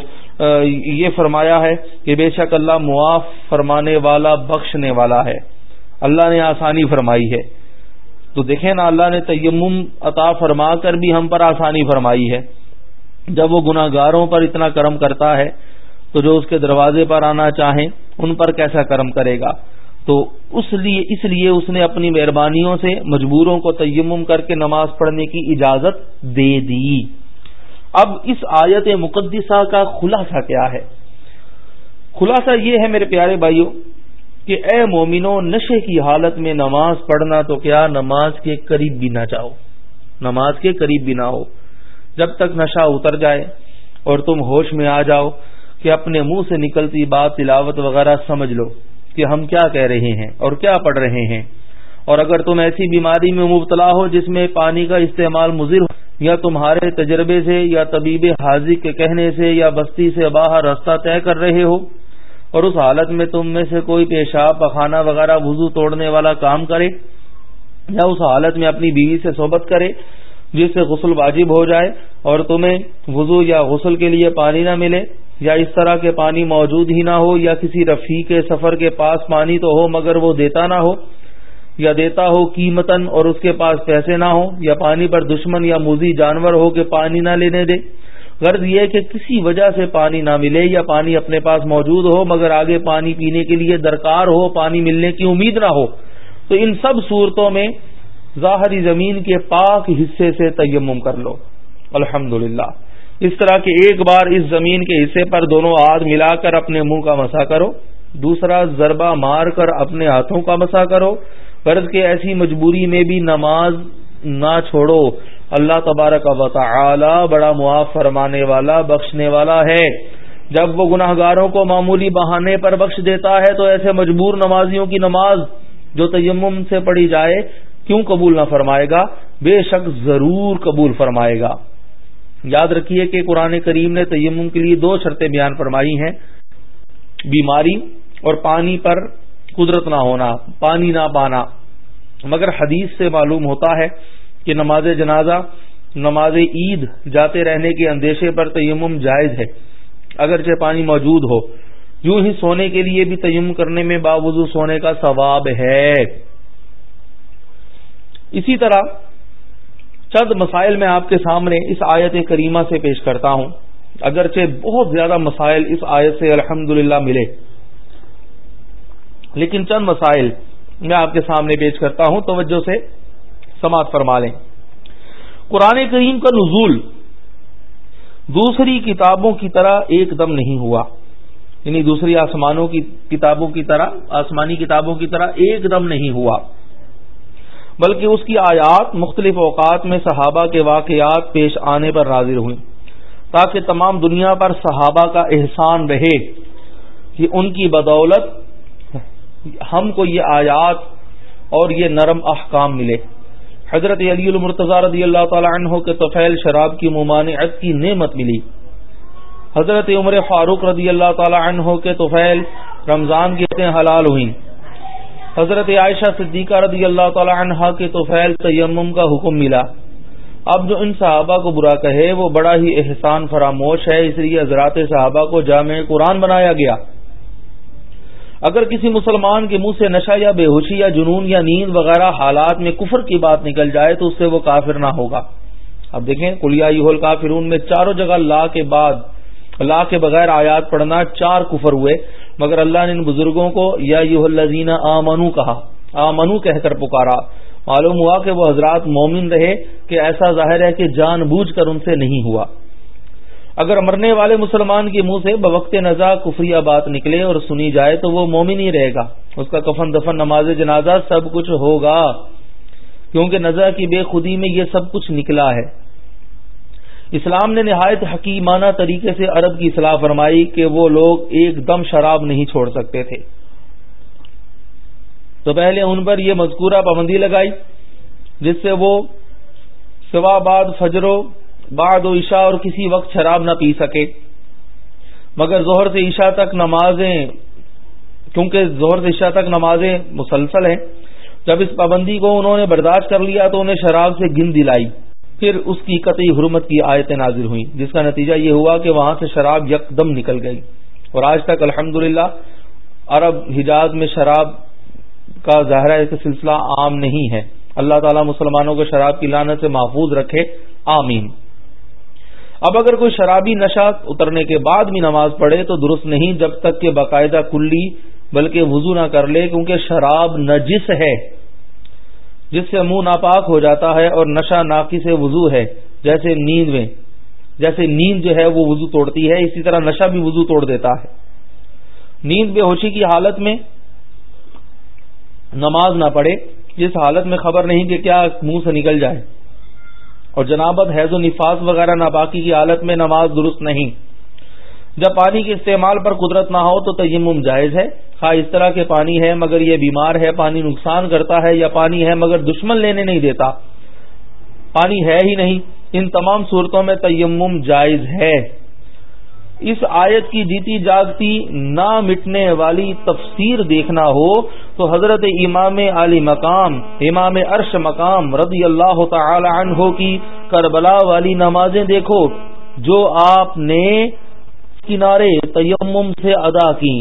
یہ فرمایا ہے کہ بے شک اللہ معاف فرمانے والا، بخشنے والا ہے۔ اللہ نے آسانی فرمائی ہے۔ تو دیکھیں نا، اللہ نے تیمم عطا فرما کر بھی ہم پر آسانی فرمائی ہے۔ جب وہ گناہ گاروں پر اتنا کرم کرتا ہے، تو جو اس کے دروازے پر آنا چاہیں، ان پر کیسا کرم کرے گا؟ تو اس لیے اس لیے اس نے اپنی مہربانیوں سے مجبوروں کو تیمم کر کے نماز پڑھنے کی اجازت دے دی۔ اب اس آیت مقدسہ کا خلاصہ کیا ہے؟ خلاصہ یہ ہے میرے پیارے بھائیوں کہ اے مومنو نشے کی حالت میں نماز پڑھنا تو کیا نماز کے قریب بھی نہ جاؤ۔ نماز کے قریب بھی نہ ہو۔ جب تک نشہ اتر جائے اور تم ہوش میں آ جاؤ کہ اپنے منہ سے نکلتی بات تلاوت وغیرہ سمجھ لو کہ ہم کیا کہہ رہے ہیں اور کیا پڑھ رہے ہیں۔ اور اگر تم ایسی بیماری میں مبتلا ہو جس میں پانی کا استعمال مضر ہو یا تمہارے تجربے سے یا طبیب حاضی کے کہنے سے یا بستی سے باہر رستہ طے کر رہے ہو اور اس حالت میں تم میں سے کوئی پیشاب پخانا وغیرہ وضو توڑنے والا کام کرے یا اس حالت میں اپنی بیوی سے صحبت کرے جس سے غسل واجب ہو جائے اور تمہیں وضو یا غسل کے لیے پانی نہ ملے یا اس طرح کے پانی موجود ہی نہ ہو یا کسی رفیق سفر کے پاس پانی تو ہو مگر وہ دیتا نہ ہو یا دیتا ہو قیمتن اور اس کے پاس پیسے نہ ہو یا پانی پر دشمن یا موزی جانور ہو کہ پانی نہ لینے دے۔ غرض یہ کہ کسی وجہ سے پانی نہ ملے یا پانی اپنے پاس موجود ہو، مگر آگے پانی پینے کے لیے درکار ہو، پانی ملنے کی امید نہ ہو۔ تو ان سب صورتوں میں ظاہری زمین کے پاک حصے سے تیمم کر لو۔ الحمد اس طرح کہ ایک بار اس زمین کے حصے پر دونوں ہاتھ ملا کر اپنے منہ کا مسا کرو، دوسرا ضربہ مار کر اپنے ہاتھوں کا مسا کرو۔ فرض کے ایسی مجبوری میں بھی نماز نہ چھوڑو۔ اللہ تبارک و تعالی بڑا معاف فرمانے والا، بخشنے والا ہے۔ جب وہ گناہ گاروں کو معمولی بہانے پر بخش دیتا ہے تو ایسے مجبور نمازیوں کی نماز جو تیمم سے پڑھی جائے، کیوں قبول نہ فرمائے گا؟ بے شک ضرور قبول فرمائے گا۔ یاد رکھیے کہ قرآن کریم نے تیمم کے لیے دو شرطیں بیان فرمائی ہیں۔ بیماری اور پانی پر قدرت نہ ہونا، پانی نہ پانا مگر حدیث سے معلوم ہوتا ہے کہ نماز جنازہ، نماز عید جاتے رہنے کے اندیشے پر تیمم جائز ہے۔ اگرچہ پانی موجود ہو، یوں ہی سونے کے لیے بھی تیم کرنے میں باوضو سونے کا ثواب ہے۔ اسی طرح چند مسائل میں آپ کے سامنے اس آیت کریمہ سے پیش کرتا ہوں۔ اگرچہ بہت زیادہ مسائل اس آیت سے الحمد ملے۔ لیکن چند مسائل میں آپ کے سامنے پیش کرتا ہوں، توجہ سے سماعت فرما لیں۔ قرآن کریم کا نزول دوسری کتابوں کی طرح ایک دم نہیں ہوا۔ یعنی دوسری آسمانوں کی کتابوں کی طرح، آسمانی کتابوں کی طرح ایک دم نہیں ہوا۔ بلکہ اس کی آیات مختلف اوقات میں صحابہ کے واقعات پیش آنے پر نازل ہوئیں۔ تاکہ تمام دنیا پر صحابہ کا احسان رہے کہ ان کی بدولت ہم کو یہ آیات اور یہ نرم احکام ملے۔ حضرت علی المرتضی رضی اللہ تعالی عنہ کے توفیل شراب کی ممانعت کی نعمت ملی۔ حضرت عمر فاروق رضی اللہ تعالی عنہ کے توفیل رمضان کی حلال ہوئیں۔ حضرت عائشہ صدیقہ رضی اللہ تعالی عنہ کے توفیل تیمم کا حکم ملا۔ اب جو ان صحابہ کو برا کہے، وہ بڑا ہی احسان فراموش ہے، اس لیے حضرات صحابہ کو جامع قرآن بنایا گیا۔ اگر کسی مسلمان کے منہ سے نشہ یا بے ہوشی یا جنون یا نیند وغیرہ حالات میں کفر کی بات نکل جائے تو اس سے وہ کافر نہ ہوگا۔ اب دیکھیں کلیا کافرون میں چاروں جگہ لا کے بعد، لا کے بغیر آیات پڑھنا چار کفر ہوئے، مگر اللہ نے ان بزرگوں کو یا یو الزین آمنو کہا۔ آمنو کہہ کر پکارا۔ معلوم ہوا کہ وہ حضرات مومن رہے کہ ایسا ظاہر ہے کہ جان بوجھ کر ان سے نہیں ہوا۔ اگر مرنے والے مسلمان کے منہ سے بوقت نزا کفریہ بات نکلے اور سنی جائے تو وہ مومن ہی رہے گا۔ اس کا کفن دفن نماز جنازہ سب کچھ ہوگا۔ کیونکہ نزا کی بے خودی میں یہ سب کچھ نکلا ہے۔ اسلام نے نہایت حکیمانہ طریقے سے عرب کی اصلاح فرمائی کہ وہ لوگ ایک دم شراب نہیں چھوڑ سکتے تھے۔ تو پہلے ان پر یہ مذکورہ پابندی لگائی، جس سے وہ سوا بعد فجرو بعد و عشاء اور کسی وقت شراب نہ پی سکے۔ مگر زہر سے عشاء تک نمازیں، کیونکہ زہر سے عشاء تک نمازیں مسلسل ہیں، جب اس پابندی کو انہوں نے برداشت کر لیا تو انہیں شراب سے گن دلائی۔ پھر اس کی قطعی حرمت کی آیتیں نازر ہوئیں، جس کا نتیجہ یہ ہوا کہ وہاں سے شراب یکدم نکل گئی۔ اور آج تک الحمد عرب حجاز میں شراب کا ظاہرہ سلسلہ عام نہیں ہے۔ اللہ تعالیٰ مسلمانوں کو شراب کی لانت سے محفوظ رکھے، آمین۔ اب اگر کوئی شرابی نشہ اترنے کے بعد بھی نماز پڑھے تو درست نہیں جب تک کہ باقاعدہ کلی بلکہ وضو نہ کر لے کیونکہ شراب نجس ہے، جس سے منہ ناپاک ہو جاتا ہے اور نشہ ناکی سے وضو ہے، جیسے نیند میں۔ جیسے نیند جو ہے وہ وضو توڑتی ہے، اسی طرح نشہ بھی وضو توڑ دیتا ہے۔ نیند بے ہوشی کی حالت میں نماز نہ پڑھے جس حالت میں خبر نہیں کہ کیا منہ سے نکل جائے۔ اور جنابت حیض و نفاذ وغیرہ ناپاکی کی حالت میں نماز درست نہیں۔ جب پانی کے استعمال پر قدرت نہ ہو تو تیمم جائز ہے۔ ہاں اس طرح کے پانی ہے مگر یہ بیمار ہے، پانی نقصان کرتا ہے یا پانی ہے مگر دشمن لینے نہیں دیتا۔ پانی ہے ہی نہیں۔ ان تمام صورتوں میں تیمم جائز ہے۔ اس آیت کی جیتی جاگتی نہ مٹنے والی تفسیر دیکھنا ہو تو حضرت امام علی مقام، امام عرش مقام رضی اللہ تعالی عنہ کی کربلا والی نمازیں دیکھو، جو آپ نے کنارے تیمم سے ادا کی،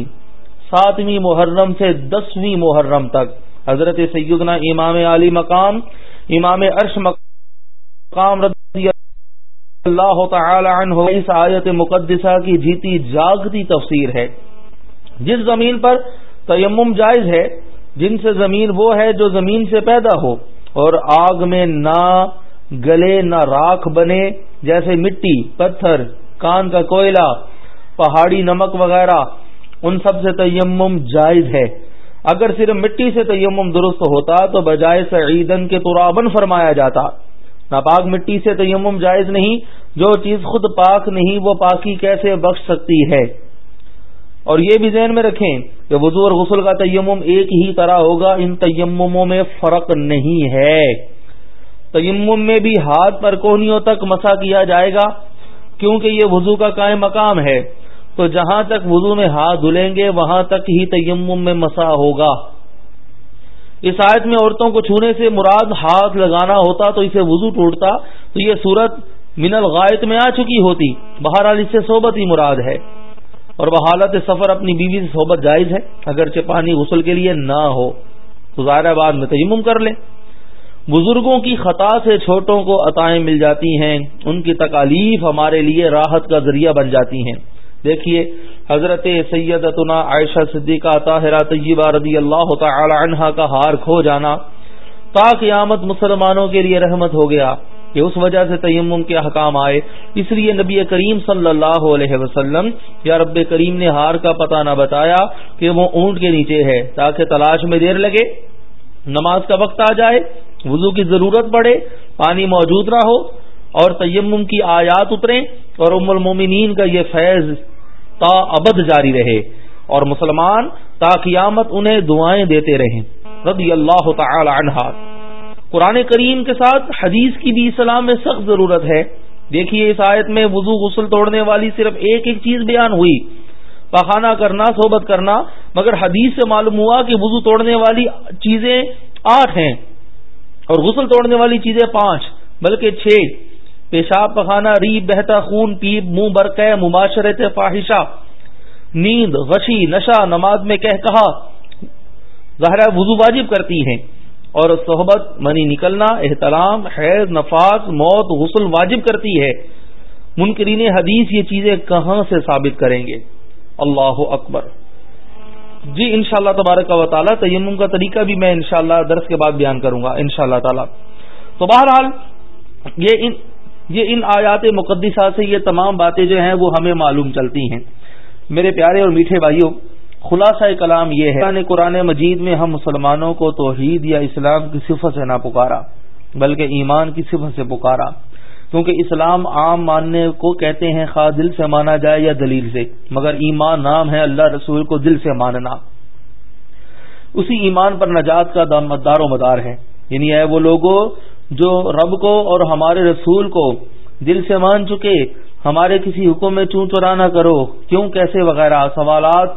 ساتویں محرم سے دسویں محرم تک۔ حضرت سیدنا امام علی مقام، امام عرش مقام رضی اللہ تعالی عنہ اس آیت مقدسہ کی جیتی جاگتی تفسیر ہے۔ جس زمین پر تیمم جائز ہے، جن سے زمین وہ ہے جو زمین سے پیدا ہو، اور آگ میں نہ گلے نہ راکھ بنے، جیسے مٹی، پتھر، کان کا کوئلہ، پہاڑی نمک وغیرہ، ان سب سے تیمم جائز ہے۔ اگر صرف مٹی سے تیمم درست ہوتا تو بجائے سعیدن کے ترابن فرمایا جاتا۔ ناپاک مٹی سے تیمم جائز نہیں، جو چیز خود پاک نہیں، وہ پاکی کیسے بخش سکتی ہے؟ اور یہ بھی ذہن میں رکھیں کہ وضو اور غسل کا تیمم ایک ہی طرح ہوگا، ان تیمموں میں فرق نہیں ہے۔ تیمم میں بھی ہاتھ پر کوہنیوں تک مسا کیا جائے گا، کیونکہ یہ وضو کا قائم مقام ہے۔ تو جہاں تک وضو میں ہاتھ دھلیں گے، وہاں تک ہی تیمم میں مسا ہوگا۔ اس آیت میں عورتوں کو چھونے سے مراد ہاتھ لگانا ہوتا تو اسے وضو ٹوٹتا، تو یہ صورت من الغائط میں آ چکی ہوتی۔ بہرحال اس سے صحبت ہی مراد ہے۔ اور وہ حالت سفر اپنی بیوی سے صحبت جائز ہے، اگرچہ پانی غسل کے لیے نہ ہو۔ تو ظاہر بعد میں تیمم کر لیں۔ بزرگوں کی خطا سے چھوٹوں کو عطائیں مل جاتی ہیں۔ ان کی تکالیف ہمارے لیے راحت کا ذریعہ بن جاتی ہیں۔ دیکھیے حضرت سیدتنا عائشہ صدیقہ طاہرہ طیبہ رضی اللہ تعالی عنہ کا ہار کھو جانا تا قیامت مسلمانوں کے لیے رحمت ہو گیا کہ اس وجہ سے تیمم کے حکام آئے۔ اس لیے نبی کریم صلی اللہ علیہ وسلم، یا رب کریم نے ہار کا پتہ نہ بتایا کہ وہ اونٹ کے نیچے ہے، تاکہ تلاش میں دیر لگے، نماز کا وقت آ جائے، وضو کی ضرورت پڑے، پانی موجود نہ ہو، اور تیمم کی آیات اتریں، اور ام المومنین کا یہ فیض تا ابد جاری رہے اور مسلمان تا قیامت انہیں دعائیں دیتے رہیں۔ رضی اللہ تعالی عنہ قرآن کریم کے ساتھ حدیث کی بھی اسلام میں سخت ضرورت ہے۔ دیکھیے اس آیت میں وضو غسل توڑنے والی صرف ایک ایک چیز بیان ہوئی۔ پخانہ کرنا، صحبت کرنا، مگر حدیث سے معلوم ہوا کہ وضو توڑنے والی چیزیں آٹھ ہیں اور غسل توڑنے والی چیزیں پانچ، بلکہ چھ۔ پیشاب پخانہ، ریب، بہتا خون پیپ منہ برقع، مباشرت فاحشہ۔ نیند، غشی، نشہ، نماز میں کہہ کہا۔ ظاہرہ وضو واجب کرتی ہیں۔ اور صحبت، منی نکلنا، احترام حیض نفاذ موت، غسل واجب کرتی ہے۔ منکرین حدیث یہ چیزیں کہاں سے ثابت کریں گے؟ اللہ اکبر۔ جی ان شاء اللہ تبارک و تعالیٰ، تیمم کا طریقہ بھی میں انشاءاللہ اللہ درس کے بعد بیان کروں گا ان شاء اللہ تعالی۔ تو بہرحال، یہ ان یہ ان آیات مقدسہ سے یہ تمام باتیں جو ہیں وہ ہمیں معلوم چلتی ہیں۔ میرے پیارے اور میٹھے بھائیوں، خلاصہ کلام یہ ہے یعنی قرآن مجید میں ہم مسلمانوں کو توحید یا اسلام کی صفت سے نہ پکارا، بلکہ ایمان کی صفت سے پکارا۔ کیونکہ اسلام عام ماننے کو کہتے ہیں، خواہ دل سے مانا جائے یا دلیل سے، مگر ایمان نام ہے اللہ رسول کو دل سے ماننا۔ اسی ایمان پر نجات کا دار و مدار ہے۔ یعنی ہے وہ لوگوں جو رب کو اور ہمارے رسول کو دل سے مان چکے، ہمارے کسی حکم میں چون چورا نہ کرو، کیوں کیسے وغیرہ سوالات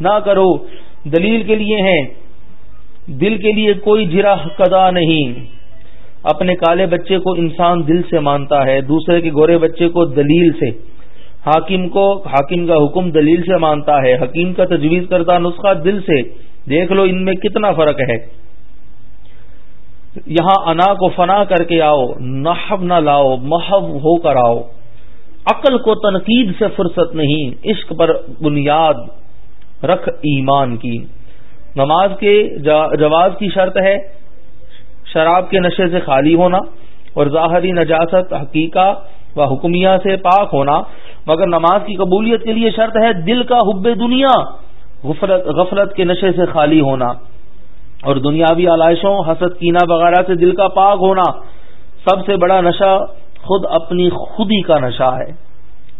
نہ کرو۔ دلیل کے لیے ہیں، دل کے لیے کوئی جرا قدا نہیں۔ اپنے کالے بچے کو انسان دل سے مانتا ہے، دوسرے کے گورے بچے کو دلیل سے۔ حاکم کو، حاکم کا حکم دلیل سے مانتا ہے، حکیم کا تجویز کردہ نسخہ دل سے۔ دیکھ لو ان میں کتنا فرق ہے۔ یہاں انا کو فنا کر کے آؤ، نحب نہ لاؤ، محب ہو کر آؤ۔ عقل کو تنقید سے فرصت نہیں، عشق پر بنیاد رکھ ایمان کی۔ نماز کے جواز کی شرط ہے شراب کے نشے سے خالی ہونا اور ظاہری نجاست حقیقہ و حکمیہ سے پاک ہونا۔ مگر نماز کی قبولیت کے لیے شرط ہے دل کا حب دنیا، غفلت غفلت کے نشے سے خالی ہونا۔ اور دنیاوی علائشوں، حسد، کینہ وغیرہ سے دل کا پاک ہونا سب سے بڑا نشہ خود اپنی خودی کا نشہ ہے۔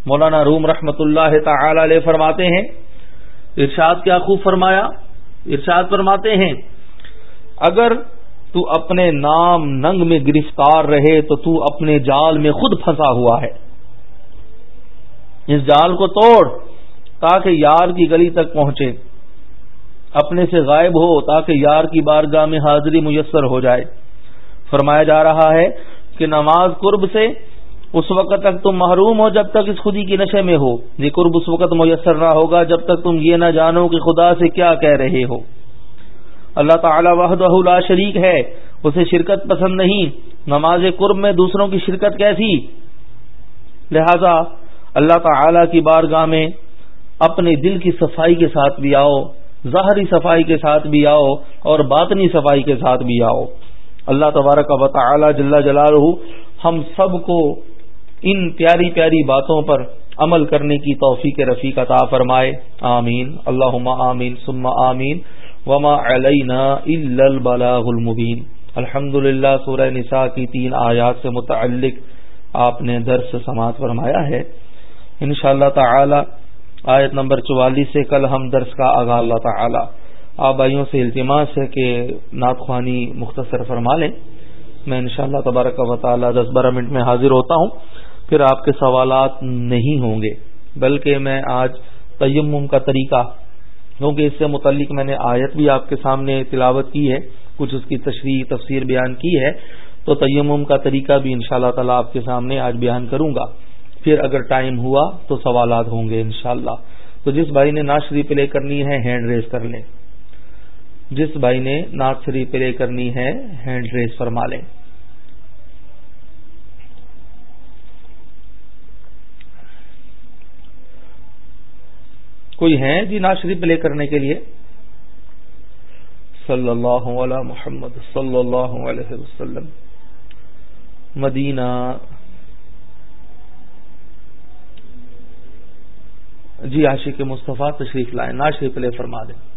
مولانا روم رحمت اللہ تعالی علیہ فرماتے ہیں، ارشاد کیا خوب فرمایا۔ ارشاد فرماتے ہیں، اگر تو اپنے نام ننگ میں گرفتار رہے تو تو اپنے جال میں خود پھنسا ہوا ہے۔ اس جال کو توڑ تاکہ یار کی گلی تک پہنچے۔ اپنے سے غائب ہو تاکہ یار کی بارگاہ میں حاضری میسر ہو جائے۔ فرمایا جا رہا ہے کہ نماز قرب سے اس وقت تک تم محروم ہو جب تک اس خودی کی نشے میں ہو۔ یہ قرب اس وقت میسر نہ ہوگا جب تک تم یہ نہ جانو کہ خدا سے کیا کہہ رہے ہو۔ اللہ تعالی وحدہ لا شریک ہے، اسے شرکت پسند نہیں۔ نماز قرب میں دوسروں کی شرکت کیسی؟ لہذا اللہ تعالی کی بارگاہ میں اپنے دل کی صفائی کے ساتھ بھی آؤ۔ ظاہری صفائی کے ساتھ بھی آؤ اور باطنی صفائی کے ساتھ بھی آؤ۔ اللہ تبارک و تعالی جل جلالہ ہم سب کو ان پیاری پیاری باتوں پر عمل کرنے کی توفیق رفیق عطا فرمائے۔ آمین۔ اللہ آمین۔ ثم آمین۔ وما علینا الا البلاغ المبین۔ الحمد للہ سورہ نساء کی تین آیات سے متعلق آپ نے درس سماعت فرمایا ہے۔ انشاءاللہ تعالی آیت نمبر چوالیس سے کل ہم درس کا آغاز اللہ تعالی۔ آپ بھائیوں سے التماس ہے کہ ناطخوانی مختصر فرما لیں۔ میں انشاءاللہ تبارک و تعالی دس بارہ منٹ میں حاضر ہوتا ہوں۔ پھر آپ کے سوالات نہیں ہوں گے، بلکہ میں آج تیمم کا طریقہ، کیونکہ اس سے متعلق میں نے آیت بھی آپ کے سامنے تلاوت کی ہے، کچھ اس کی تشریح، تفسیر بیان کی ہے۔ تو تیمم کا طریقہ بھی انشاءاللہ شاء اللہ آپ کے سامنے آج بیان کروں گا۔ پھر اگر ٹائم ہوا تو سوالات ہوں گے انشاءاللہ۔ تو جس بھائی نے ناز شریف پلے کرنی ہے، ہینڈ ریز کر لیں۔ جس بھائی نے ناز شریف پلے کرنی ہے، ہینڈ ریز فرما لیں۔ کوئی ہیں جی ناز شریف پلے کرنے کے لیے؟ صلی اللہ علیہ محمد، صلی اللہ علیہ وسلم۔ مدینہ جی عاشق مصطفیٰ تشریف لائیں ناز شریف پلے فرما دیں۔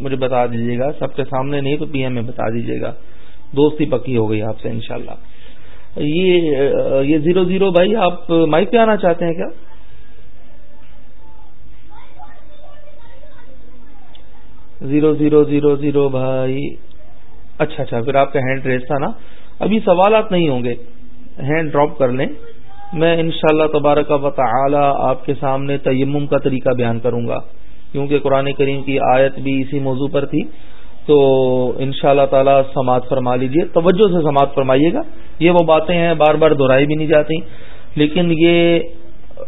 مجھے بتا دیجیے گا، سب کے سامنے نہیں تو پی ایم میں بتا دیجیے گا۔ دوستی پکی ہو گئی آپ سے، انشاءاللہ۔ یہ یہ زیرو زیرو بھائی، آپ مائک پہ آنا چاہتے ہیں کیا؟ زیرو زیرو زیرو زیرو بھائی۔ اچھا اچھا پھر آپ کا ہینڈ ریس تھا نا۔ ابھی سوالات نہیں ہوں گے۔ ہینڈ ڈراپ کر لیں۔ میں انشاءاللہ شاء اللہ تبارک آپ کے سامنے تیمم کا طریقہ بیان کروں گا۔ کیونکہ قرآن کریم کی آیت بھی اسی موضوع پر تھی۔ تو ان شاء اللہ تعالی سماعت فرما لیجیے توجہ سے سماعت فرمائیے گا۔ یہ وہ باتیں ہیں، بار بار دہرائی بھی نہیں جاتی۔ لیکن یہ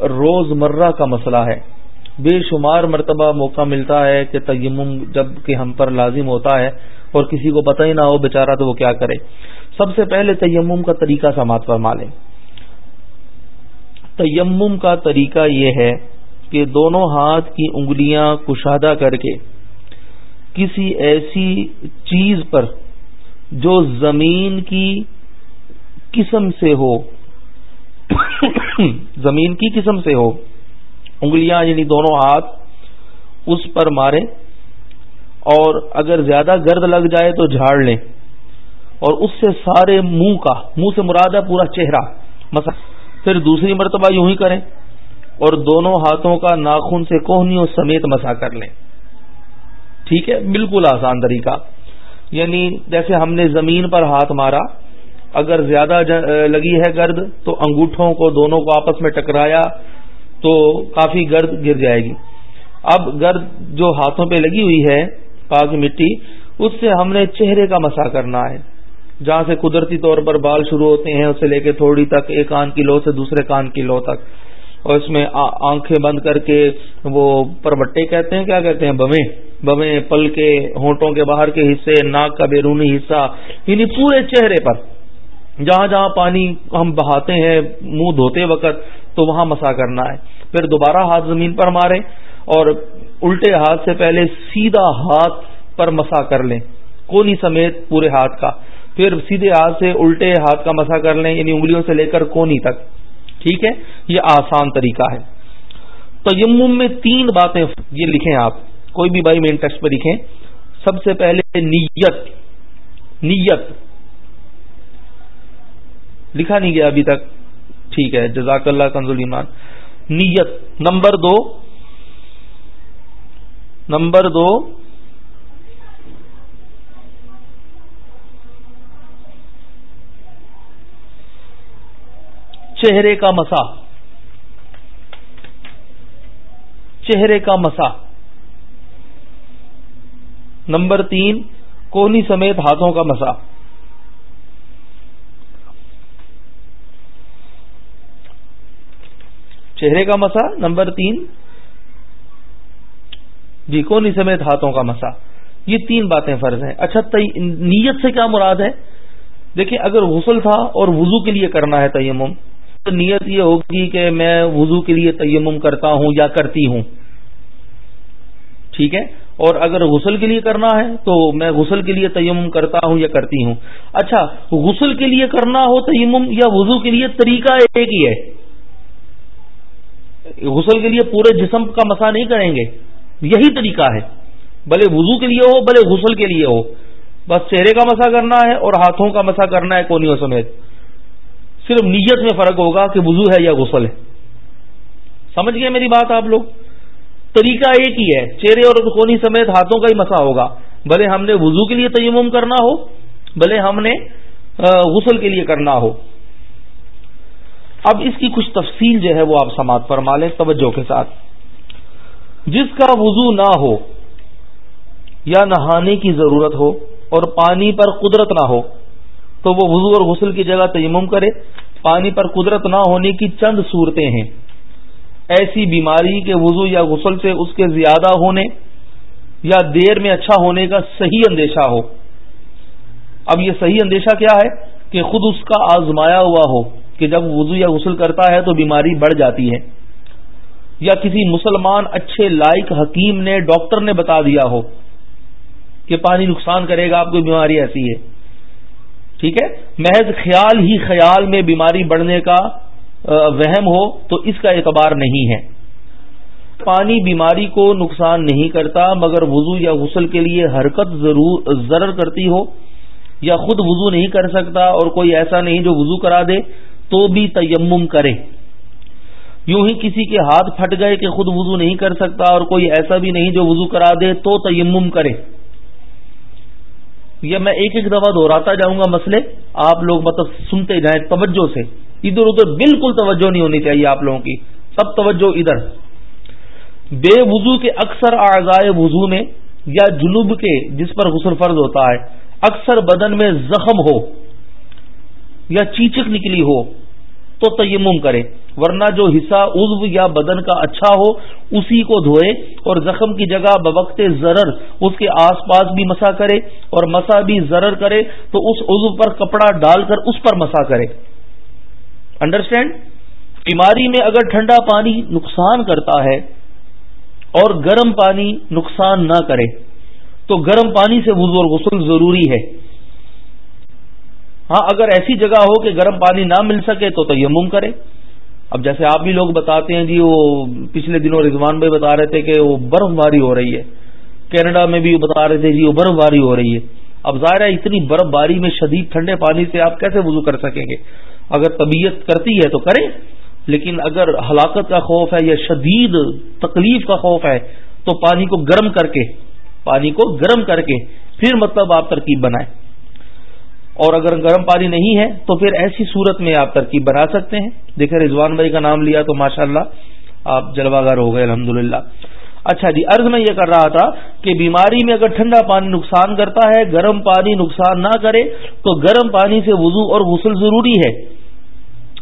روز مرہ کا مسئلہ ہے۔ بے شمار مرتبہ موقع ملتا ہے کہ تیمم جبکہ ہم پر لازم ہوتا ہے اور کسی کو پتہ ہی نہ ہو بےچارا تو وہ کیا کرے۔ سب سے پہلے تیمم کا طریقہ سماعت فرما لیں۔ تیمم کا طریقہ یہ ہے کہ دونوں ہاتھ کی انگلیاں کشادہ کر کے کسی ایسی چیز پر جو زمین کی قسم سے ہو، زمین کی قسم سے ہو، انگلیاں یعنی دونوں ہاتھ اس پر مارے اور اگر زیادہ گرد لگ جائے تو جھاڑ لیں اور اس سے سارے منہ کا، منہ سے مراد ہے پورا چہرہ مسا پھر دوسری مرتبہ یوں ہی کریں اور دونوں ہاتھوں کا ناخن سے کوہنیوں سمیت مسا کر لیں۔ ٹھیک ہے؟ بالکل آسان طریقہ۔ یعنی جیسے ہم نے زمین پر ہاتھ مارا، اگر زیادہ لگی ہے گرد تو انگوٹھوں کو دونوں کو آپس میں ٹکرایا تو کافی گرد گر جائے گی۔ اب گرد جو ہاتھوں پہ لگی ہوئی ہے، پاک مٹی، اس سے ہم نے چہرے کا مسا کرنا ہے۔ جہاں سے قدرتی طور پر بال شروع ہوتے ہیں، اسے لے کے تھوڑی تک ایک کان کی لو سے دوسرے کان کی لو تک۔ اور اس میں آنکھیں بند کر کے وہ پروٹے کہتے ہیں، کیا کہتے ہیں؟ بمے بمے پل کے ہونٹوں کے باہر کے حصے، ناک کا بیرونی حصہ یعنی پورے چہرے پر۔ جہاں جہاں پانی ہم بہاتے ہیں، منہ دھوتے وقت، تو وہاں مسا کرنا ہے۔ پھر دوبارہ ہاتھ زمین پر مارے اور الٹے ہاتھ سے پہلے سیدھا ہاتھ پر مسا کر لیں، کونی سمیت پورے ہاتھ کا۔ پھر سیدھے ہاتھ سے الٹے ہاتھ کا مسا کر لیں یعنی انگلیوں سے لے کر کونی تک۔ ٹھیک ہے؟ یہ آسان طریقہ ہے۔ تیمم میں تین باتیں یہ لکھیں آپ۔ کوئی بھی بائی مین ٹیکسٹ پہ لکھیں۔ سب سے پہلے نیت۔ نیت۔ لکھا نہیں گیا ابھی تک۔ ٹھیک ہے، جزاک اللہ کنزول ایمان۔ نیت۔ نمبر دو۔ نمبر دو۔ چہرے کا مسا۔ چہرے کا مسا۔ نمبر تین، کونی سمیت ہاتھوں کا مسا۔ چہرے کا مسا، نمبر تین۔ جی کونی سمیت ہاتھوں کا مسا۔ یہ تین باتیں فرض ہیں۔ اچھا نیت سے کیا مراد ہے؟ دیکھیں، اگر غسل تھا اور وضو کے لیے کرنا ہے تیمم نیت یہ ہوگی کہ میں وضو کے لیے تیمم کرتا ہوں یا کرتی ہوں۔ ٹھیک ہے؟ اور اگر غسل کے لیے کرنا ہے تو میں غسل کے لیے تیمم کرتا ہوں یا کرتی ہوں۔ اچھا غسل کے لیے کرنا ہو تیمم یا وضو کے لیے طریقہ ایک ہی ہے۔ غسل کے لیے پورے جسم کا مسا نہیں کریں گے۔ یہی طریقہ ہے۔ بھلے وضو کے لیے ہو، بھلے غسل کے لیے ہو۔ بس چہرے کا مسا کرنا ہے اور ہاتھوں کا مسا کرنا ہے، کونیوں سمیت۔ صرف نیت میں فرق ہوگا کہ وضو ہے یا غسل ہے۔ سمجھ گئے میری بات آپ لوگ؟ طریقہ ایک ہی ہے، چہرے اور کونی سمیت ہاتھوں کا ہی مسا ہوگا۔ بھلے ہم نے وضو کے لیے تیمم کرنا ہو، بھلے ہم نے غسل کے لیے کرنا ہو۔ اب اس کی کچھ تفصیل جو ہے وہ آپ سماعت فرما لیں، توجہ کے ساتھ۔ جس کا وضو نہ ہو یا نہانے کی ضرورت ہو اور پانی پر قدرت نہ ہو تو وہ وضو اور غسل کی جگہ تیمم کرے۔ پانی پر قدرت نہ ہونے کی چند صورتیں ہیں۔ ایسی بیماری کے وضو یا غسل سے اس کے زیادہ ہونے یا دیر میں اچھا ہونے کا صحیح اندیشہ ہو۔ اب یہ صحیح اندیشہ کیا ہے؟ کہ خود اس کا آزمایا ہوا ہو کہ جب وضو یا غسل کرتا ہے تو بیماری بڑھ جاتی ہے۔ یا کسی مسلمان اچھے لائق حکیم نے، ڈاکٹر نے بتا دیا ہو کہ پانی نقصان کرے گا، آپ کو بیماری ایسی ہے۔ ٹھیک ہے؟ محض خیال ہی خیال میں بیماری بڑھنے کا وہم ہو تو اس کا اعتبار نہیں ہے۔ پانی بیماری کو نقصان نہیں کرتا، مگر وضو یا غسل کے لیے حرکت ضرور، ضرر کرتی ہو یا خود وضو نہیں کر سکتا اور کوئی ایسا نہیں جو وضو کرا دے تو بھی تیمم کرے۔ یوں ہی کسی کے ہاتھ پھٹ گئے کہ خود وضو نہیں کر سکتا اور کوئی ایسا بھی نہیں جو وضو کرا دے تو تیمم کرے۔ یا میں ایک ایک دفعہ دہراتا جاؤں گا مسئلے، آپ لوگ مطلب سنتے جائیں توجہ سے۔ ادھر ادھر بالکل توجہ نہیں ہونی چاہیے آپ لوگوں کی۔ سب توجہ ادھر۔ بے وضو کے اکثر اعضائے وضو میں یا جنوب کے جس پر غسل فرض ہوتا ہے، اکثر بدن میں زخم ہو یا چیچک نکلی ہو۔ تو تیمم کرے، ورنہ جو حصہ عضو یا بدن کا اچھا ہو، اسی کو دھوئے اور زخم کی جگہ بوقت ضرر اس کے آس پاس بھی مسا کرے اور مسا بھی ضرر کرے تو اس عضو پر کپڑا ڈال کر اس پر مسا کرے۔ انڈرسٹینڈ بیماری میں اگر ٹھنڈا پانی نقصان کرتا ہے اور گرم پانی نقصان نہ کرے، تو گرم پانی سے وضو اور غسل ضروری ہے۔ ہاں اگر ایسی جگہ ہو کہ گرم پانی نہ مل سکے تو تیمم کرے۔ اب جیسے آپ بھی لوگ بتاتے ہیں جی وہ پچھلے دنوں رضوان بھائی بتا رہے تھے کہ وہ برف باری ہو رہی ہے۔ کینیڈا میں بھی بتا رہے تھے جی وہ برف باری ہو رہی ہے۔ اب ظاہر ہے، اتنی برف باری میں شدید ٹھنڈے پانی سے آپ کیسے وضو کر سکیں گے؟ اگر طبیعت کرتی ہے تو کریں، لیکن اگر ہلاکت کا خوف ہے یا شدید تکلیف کا خوف ہے، تو پانی کو گرم کر کے، پانی کو گرم کر کے پھر مطلب آپ ترکیب بنائیں۔ اور اگر گرم پانی نہیں ہے تو پھر ایسی صورت میں آپ ترکیب بنا سکتے ہیں۔ دیکھیں رضوان بھائی کا نام لیا تو ماشاء اللہ آپ جلوہ گر ہو گئے الحمد اچھا جی عرض میں یہ کر رہا تھا کہ بیماری میں اگر ٹھنڈا پانی نقصان کرتا ہے، گرم پانی نقصان نہ کرے، تو گرم پانی سے وضو اور غسل ضروری ہے۔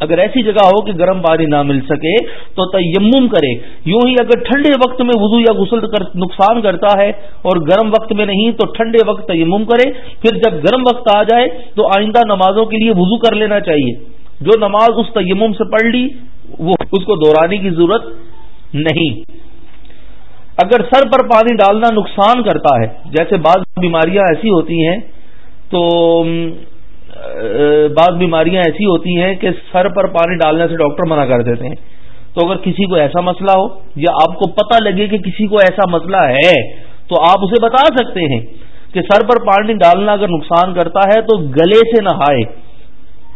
اگر ایسی جگہ ہو کہ گرم پانی نہ مل سکے تو تیمم کرے۔ یوں ہی اگر ٹھنڈے وقت میں وضو یا غسل کر نقصان کرتا ہے اور گرم وقت میں نہیں تو ٹھنڈے وقت تیمم کرے۔ پھر جب گرم وقت آ جائے تو آئندہ نمازوں کے لیے وضو کر لینا چاہیے۔ جو نماز اس تیمم سے پڑھ لی، وہ اس کو دہرانے کی ضرورت نہیں۔ اگر سر پر پانی ڈالنا نقصان کرتا ہے، جیسے بعض بیماریاں ایسی ہوتی ہیں، تو بعض بیماریاں ایسی ہوتی ہیں کہ سر پر پانی ڈالنے سے ڈاکٹر منع کر دیتے ہیں۔ تو اگر کسی کو ایسا مسئلہ ہو یا آپ کو پتہ لگے کہ کسی کو ایسا مسئلہ ہے، تو آپ اسے بتا سکتے ہیں کہ سر پر پانی ڈالنا اگر نقصان کرتا ہے تو گلے سے نہائے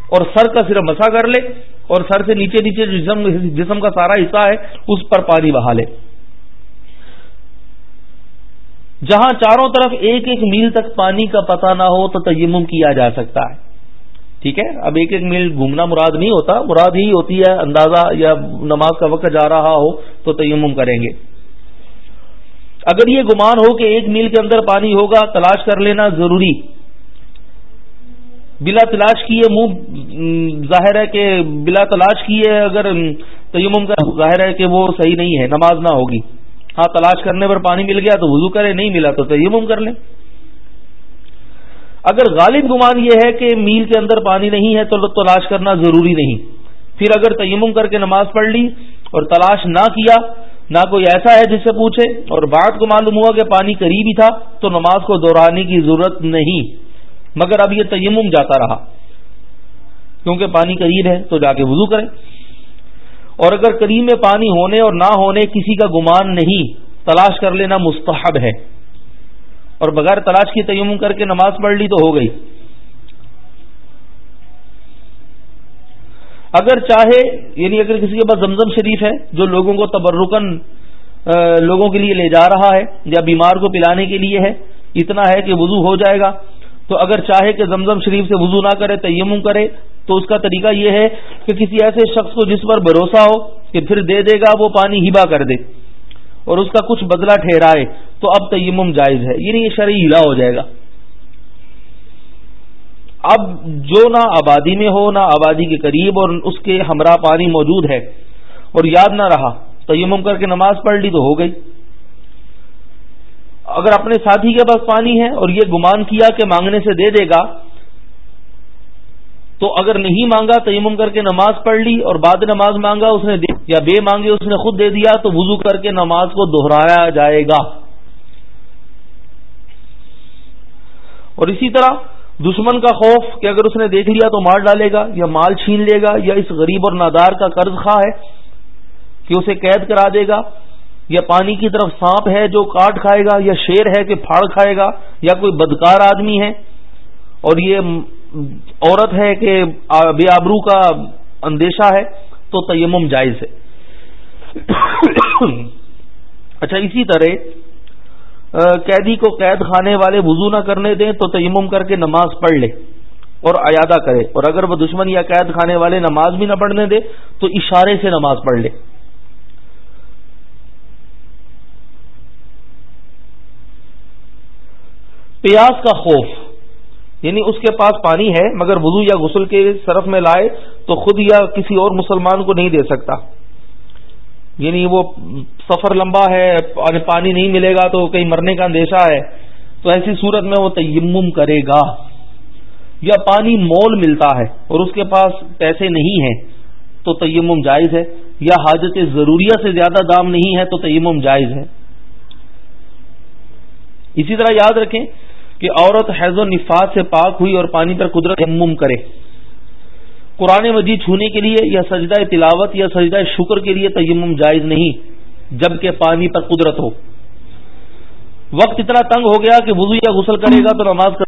اور سر کا صرف مسا کر لے اور سر سے نیچے نیچے جسم جسم کا سارا حصہ ہے، اس پر پانی بہا لے۔ جہاں چاروں طرف ایک ایک میل تک پانی کا پتہ نہ ہو تو تیمم کیا جا سکتا ہے۔ ٹھیک ہے؟ اب ایک ایک میل گھومنا مراد نہیں ہوتا، مراد ہی ہوتی ہے اندازہ یا نماز کا وقت جا رہا ہو تو تیمم کریں گے۔ اگر یہ گمان ہو کہ ایک میل کے اندر پانی ہوگا، تلاش کر لینا ضروری۔ بلا تلاش کیے منہ ظاہر ہے کہ بلا تلاش کیے اگر تیمم کا، ظاہر ہے کہ وہ صحیح نہیں ہے، نماز نہ ہوگی۔ ہاں تلاش کرنے پر پانی مل گیا تو وضو کرے نہیں ملا تو تیمم کر لیں۔ اگر غالب گمان یہ ہے کہ میل کے اندر پانی نہیں ہے تو تلاش کرنا ضروری نہیں۔ پھر اگر تیمم کر کے نماز پڑھ لی اور تلاش نہ کیا، نہ کوئی ایسا ہے جس سے پوچھے، اور بات کو معلوم ہوا کہ پانی قریب ہی تھا، تو نماز کو دہرانے کی ضرورت نہیں۔ مگر اب یہ تیمم جاتا رہا۔ کیونکہ پانی قریب ہے تو جا کے وضو کریں اور اگر کریم میں پانی ہونے اور نہ ہونے کسی کا گمان نہیں، تلاش کر لینا مستحب ہے۔ اور بغیر تلاش کی تیم کر کے نماز پڑھ لی تو ہو گئی۔ اگر چاہے یعنی اگر کسی کے پاس زمزم شریف ہے، جو لوگوں کو تبرکن لوگوں کے لیے لے جا رہا ہے، یا بیمار کو پلانے کے لیے ہے، اتنا ہے کہ وضو ہو جائے گا، تو اگر چاہے کہ زمزم شریف سے وضو نہ کرے، تیمم کرے، تو اس کا طریقہ یہ ہے کہ کسی ایسے شخص کو جس پر بھروسہ ہو کہ پھر دے دے گا، وہ پانی ہبا کر دے، اور اس کا کچھ بدلہ ٹھہرائے۔ تو اب تیمم جائز ہے۔ یعنی یہ شرعی ہلا ہو جائے گا۔ اب جو نہ آبادی میں ہو، نہ آبادی کے قریب، اور اس کے ہمراہ پانی موجود ہے، اور یاد نہ رہا، تیمم کر کے نماز پڑھ لی تو ہو گئی۔ اگر اپنے ساتھی کے پاس پانی ہے اور یہ گمان کیا کہ مانگنے سے دے دے گا، تو اگر نہیں مانگا، تیمم کر کے نماز پڑھ لی اور بعد نماز مانگا، اس نے یا بے مانگے، اس نے خود دے دیا، تو وضو کر کے نماز کو دہرایا جائے گا۔ اور اسی طرح دشمن کا خوف کہ اگر اس نے دیکھ لیا تو مار ڈالے گا، یا مال چھین لے گا، یا اس غریب اور نادار کا قرض خواہ ہے کہ اسے قید کرا دے گا، یا پانی کی طرف سانپ ہے جو کاٹ کھائے گا، یا شیر ہے کہ پھاڑ کھائے گا، یا کوئی بدکار آدمی ہے۔ اور یہ عورت ہے کہ بے آبرو کا اندیشہ ہے، تو تیمم جائز ہے۔ اچھا اسی طرح قیدی کو قید خانے والے وضو نہ کرنے دیں تو تیمم کر کے نماز پڑھ لے اور ایادہ کرے۔ اور اگر وہ دشمن یا قید خانے والے نماز بھی نہ پڑھنے دے تو اشارے سے نماز پڑھ لے۔ پیاس کا خوف یعنی اس کے پاس پانی ہے مگر وضو یا غسل کے صرف میں لائے تو خود یا کسی اور مسلمان کو نہیں دے سکتا۔ یعنی وہ سفر لمبا ہے اور پانی نہیں ملے گا تو کہیں مرنے کا اندیشہ ہے۔ تو ایسی صورت میں وہ تیمم کرے گا۔ یا پانی مول ملتا ہے اور اس کے پاس پیسے نہیں ہیں تو تیمم جائز ہے۔ یا حاجت ضروریہ سے زیادہ دام نہیں ہے تو تیمم جائز ہے۔ اسی طرح یاد رکھیں کہ عورت حیض و نفاذ سے پاک ہوئی اور پانی پر قدرت تیمم کرے۔ قرآن مجید چھونے کے لیے یا سجدہ تلاوت یا سجدہ شکر کے لیے تیمم جائز نہیں، جبکہ پانی پر قدرت ہو۔ وقت اتنا تنگ ہو گیا کہ وضو یا غسل کرے گا تو نماز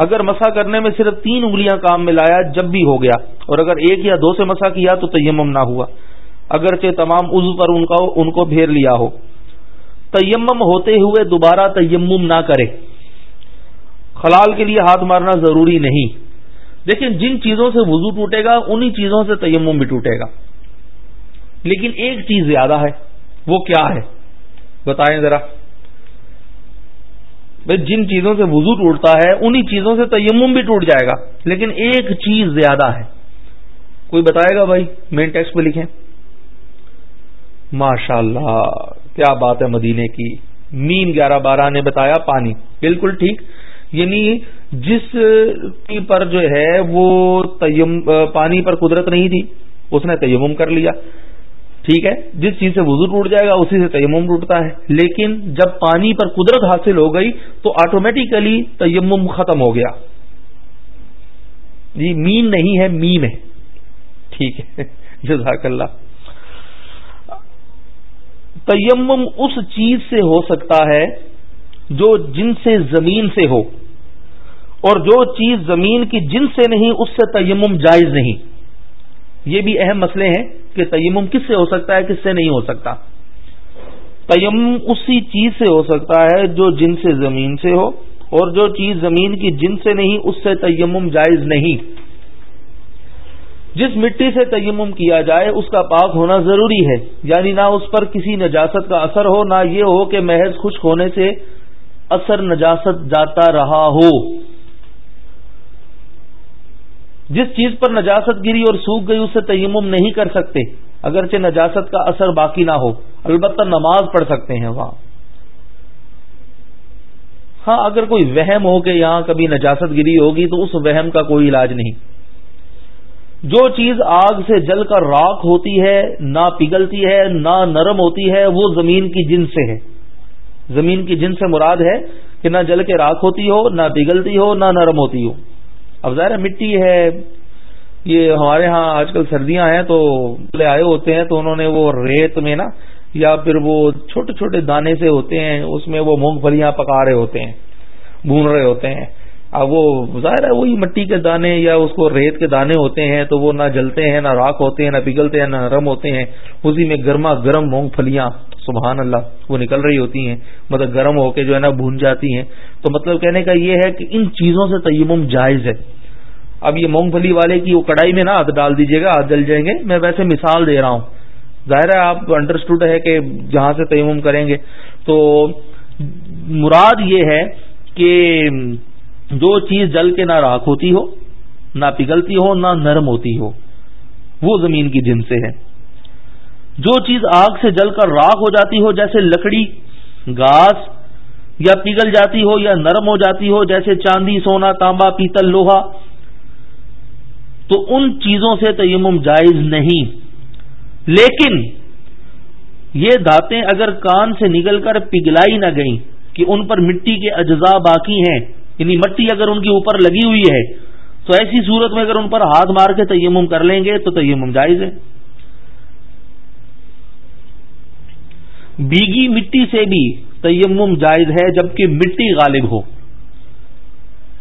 اگر مسا کرنے میں صرف تین انگلیاں کام میں لایا جب بھی ہو گیا، اور اگر ایک یا دو سے مسا کیا تو تیمم نہ ہوا۔ اگرچہ تمام عزو پر ان ان کو پھیر لیا ہو۔ تیمم ہوتے ہوئے دوبارہ تیمم نہ کرے۔ خلال کے لیے ہاتھ مارنا ضروری نہیں۔ لیکن جن چیزوں سے وضو ٹوٹے گا، انہی چیزوں سے تیمم بھی ٹوٹے گا۔ لیکن ایک چیز زیادہ ہے، وہ کیا ہے؟ بتائیں ذرا۔ بھائی جن چیزوں سے وضو ٹوٹتا ہے، انہی چیزوں سے تیمم بھی ٹوٹ جائے گا۔ لیکن ایک چیز زیادہ ہے۔ کوئی بتائے گا بھائی؟ مین ٹیکسٹ پہ لکھیں۔ ماشاء اللہ کیا بات ہے مدینے کی۔ مین گیارہ بارہ نے بتایا پانی۔ بالکل ٹھیک۔ یعنی جس پر جو ہے، وہ تیم، پانی پر قدرت نہیں تھی۔ اس نے تیمم کر لیا۔ ٹھیک ہے؟ جس چیز سے وضو ٹوٹ جائے گا، اسی سے تیمم ٹوٹتا ہے۔ لیکن جب پانی پر قدرت حاصل ہو گئی، تو آٹومیٹیکلی تیمم ختم ہو گیا۔ جی مین نہیں ہے، میم ہے۔ ٹھیک ہے۔ جزاک اللہ۔ تیمم اس چیز سے ہو سکتا ہے جو جن سے زمین سے ہو۔ اور جو چیز زمین کی جن سے نہیں، اس سے تیمم جائز نہیں۔ یہ بھی اہم مسئلے ہیں۔ کہ تیمم کس سے ہو سکتا ہے، کس سے نہیں ہو سکتا؟ تیمم اسی چیز سے ہو سکتا ہے جو جن سے زمین سے ہو، اور جو چیز زمین کی جن سے نہیں، اس سے تیمم جائز نہیں۔ جس مٹی سے تیمم کیا جائے، اس کا پاک ہونا ضروری ہے۔ یعنی نہ اس پر کسی نجاست کا اثر ہو، نہ یہ ہو کہ محض خشک ہونے سے اثر نجاست جاتا رہا ہو۔ جس چیز پر نجاست گری اور سوکھ گئی اسے تیمم نہیں کر سکتے، اگرچہ نجاست کا اثر باقی نہ ہو، البتہ نماز پڑھ سکتے ہیں وہاں۔ ہاں اگر کوئی وہم ہو کہ یہاں کبھی نجاست گری ہوگی تو اس وہم کا کوئی علاج نہیں۔ جو چیز آگ سے جل کر راک ہوتی ہے، نہ پگھلتی ہے، نہ نرم ہوتی ہے، وہ زمین کی جن سے ہے۔ زمین کی جن سے مراد ہے کہ نہ جل کے راک ہوتی ہو، نہ پگھلتی ہو، نہ نرم ہوتی ہو۔ اب ظاہر مٹی ہے، یہ ہمارے ہاں آج کل سردیاں ہیں تو آئے ہوتے ہیں تو انہوں نے وہ ریت میں نا، یا پھر وہ چھوٹے چھوٹے دانے سے ہوتے ہیں، اس میں وہ مونگ پھلیاں پکا رہے ہوتے ہیں، بھون رہے ہوتے ہیں۔ اب وہ ظاہر ہے وہی مٹی کے دانے یا اس کو ریت کے دانے ہوتے ہیں تو وہ نہ جلتے ہیں، نہ راک ہوتے ہیں، نہ پگھلتے ہیں، نہ نرم ہوتے ہیں۔ اسی میں گرما گرم مونگ پھلیاں۔ سبحان اللہ، وہ نکل رہی ہوتی ہیں مطلب گرم ہو کے جو ہے نا بھون جاتی ہیں۔ تو مطلب کہنے کا یہ ہے کہ ان چیزوں سے تیمم جائز ہے۔ اب یہ مونگ پھلی والے کی وہ کڑائی میں نا ہاتھ ڈال دیجیے گا، ہاتھ جل جائیں گے۔ میں ویسے مثال دے رہا ہوں۔ ظاہر ہے آپ انڈرسٹوڈ ہے کہ جہاں سے تیمم کریں گے۔ تو مراد یہ ہے کہ جو چیز جل کے نہ راک ہوتی ہو، نہ پگھلتی ہو، نہ نرم ہوتی ہو، وہ زمین کی جن سے ہے۔ جو چیز آگ سے جل کر راک ہو جاتی ہو، جیسے لکڑی، گاس، یا پگھل جاتی ہو، یا نرم ہو جاتی ہو، جیسے چاندی، سونا، تانبا، پیتل، لوہا، تو ان چیزوں سے تیمم جائز نہیں۔ لیکن یہ دھاتیں اگر کان سے نکل کر پگھلائی نہ گئیں کہ ان پر مٹی کے اجزاء باقی ہیں یعنی مٹی اگر ان کے اوپر لگی ہوئی ہے، تو ایسی صورت میں اگر ان پر ہاتھ مار کے تیمم کر لیں گے، تو تیمم جائز ہے۔ بیگی مٹی سے بھی تیمم جائز ہے جبکہ مٹی غالب ہو،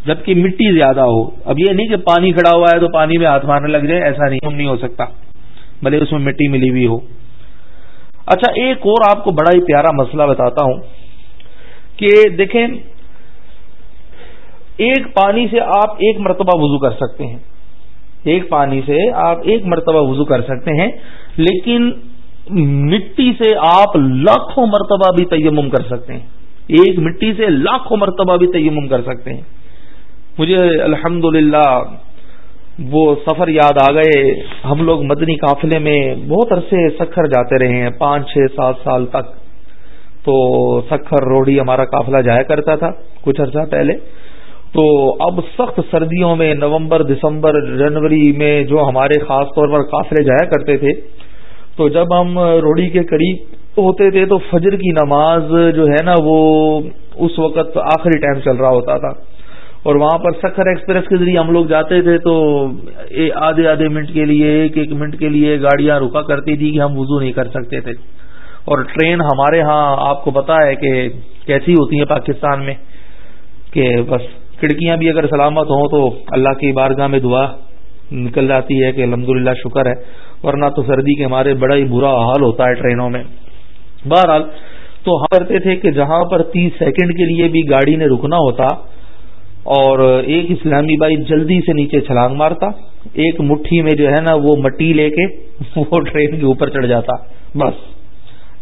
جبکہ مٹی زیادہ ہو۔ اب یہ نہیں کہ پانی کھڑا ہوا ہے تو پانی میں ہاتھ مارنے لگ جائے، ایسا نہیں نہیں ہو سکتا، بھلے اس میں مٹی ملی ہوئی ہو۔ اچھا ایک اور آپ کو بڑا ہی پیارا مسئلہ بتاتا ہوں کہ دیکھیں، ایک پانی سے آپ ایک مرتبہ وضو کر سکتے ہیں۔ ایک پانی سے آپ ایک مرتبہ وضو کر سکتے ہیں، لیکن مٹی سے آپ لاکھوں مرتبہ بھی تیمم کر سکتے ہیں۔ ایک مٹی سے لاکھوں مرتبہ بھی تیمم کر سکتے ہیں۔ مجھے الحمد وہ سفر یاد آ گئے۔ ہم لوگ مدنی قافلے میں بہت عرصے سکھر جاتے رہے ہیں، پانچ، چھ، سات سال تک۔ تو سکھر روڑی ہمارا قافلہ جایا کرتا تھا کچھ عرصہ پہلے۔ تو اب سخت سردیوں میں نومبر، دسمبر، جنوری میں جو ہمارے خاص طور پر قافلے جایا کرتے تھے تو جب ہم روڑی کے قریب ہوتے تھے تو فجر کی نماز جو ہے نا وہ اس وقت آخری ٹائم چل رہا ہوتا تھا۔ اور وہاں پر سکھر ایکسپریس کے ذریعے ہم لوگ جاتے تھے تو آدھے آدھے منٹ کے لیے، ایک ایک منٹ کے لیے گاڑیاں رکا کرتی تھی کہ ہم وضو نہیں کر سکتے تھے۔ اور ٹرین ہمارے ہاں آپ کو پتا ہے کہ کیسی ہوتی ہے پاکستان میں کہ بس کھڑکیاں بھی اگر سلامت ہوں تو اللہ کی بارگاہ میں دعا نکل جاتی ہے کہ الحمد شکر ہے۔ ورنہ تو سردی کے ہمارے بڑا ہی برا حال ہوتا ہے ٹرینوں میں۔ بہرحال تو ہم کرتے تھے کہ جہاں پر تیس سیکنڈ کے لیے بھی گاڑی نے رکنا ہوتا اور ایک اسلامی بھائی جلدی سے نیچے چھلانگ مارتا، ایک مٹھی میں جو ہے نا وہ مٹی لے کے وہ ٹرین کے اوپر چڑھ جاتا، بس۔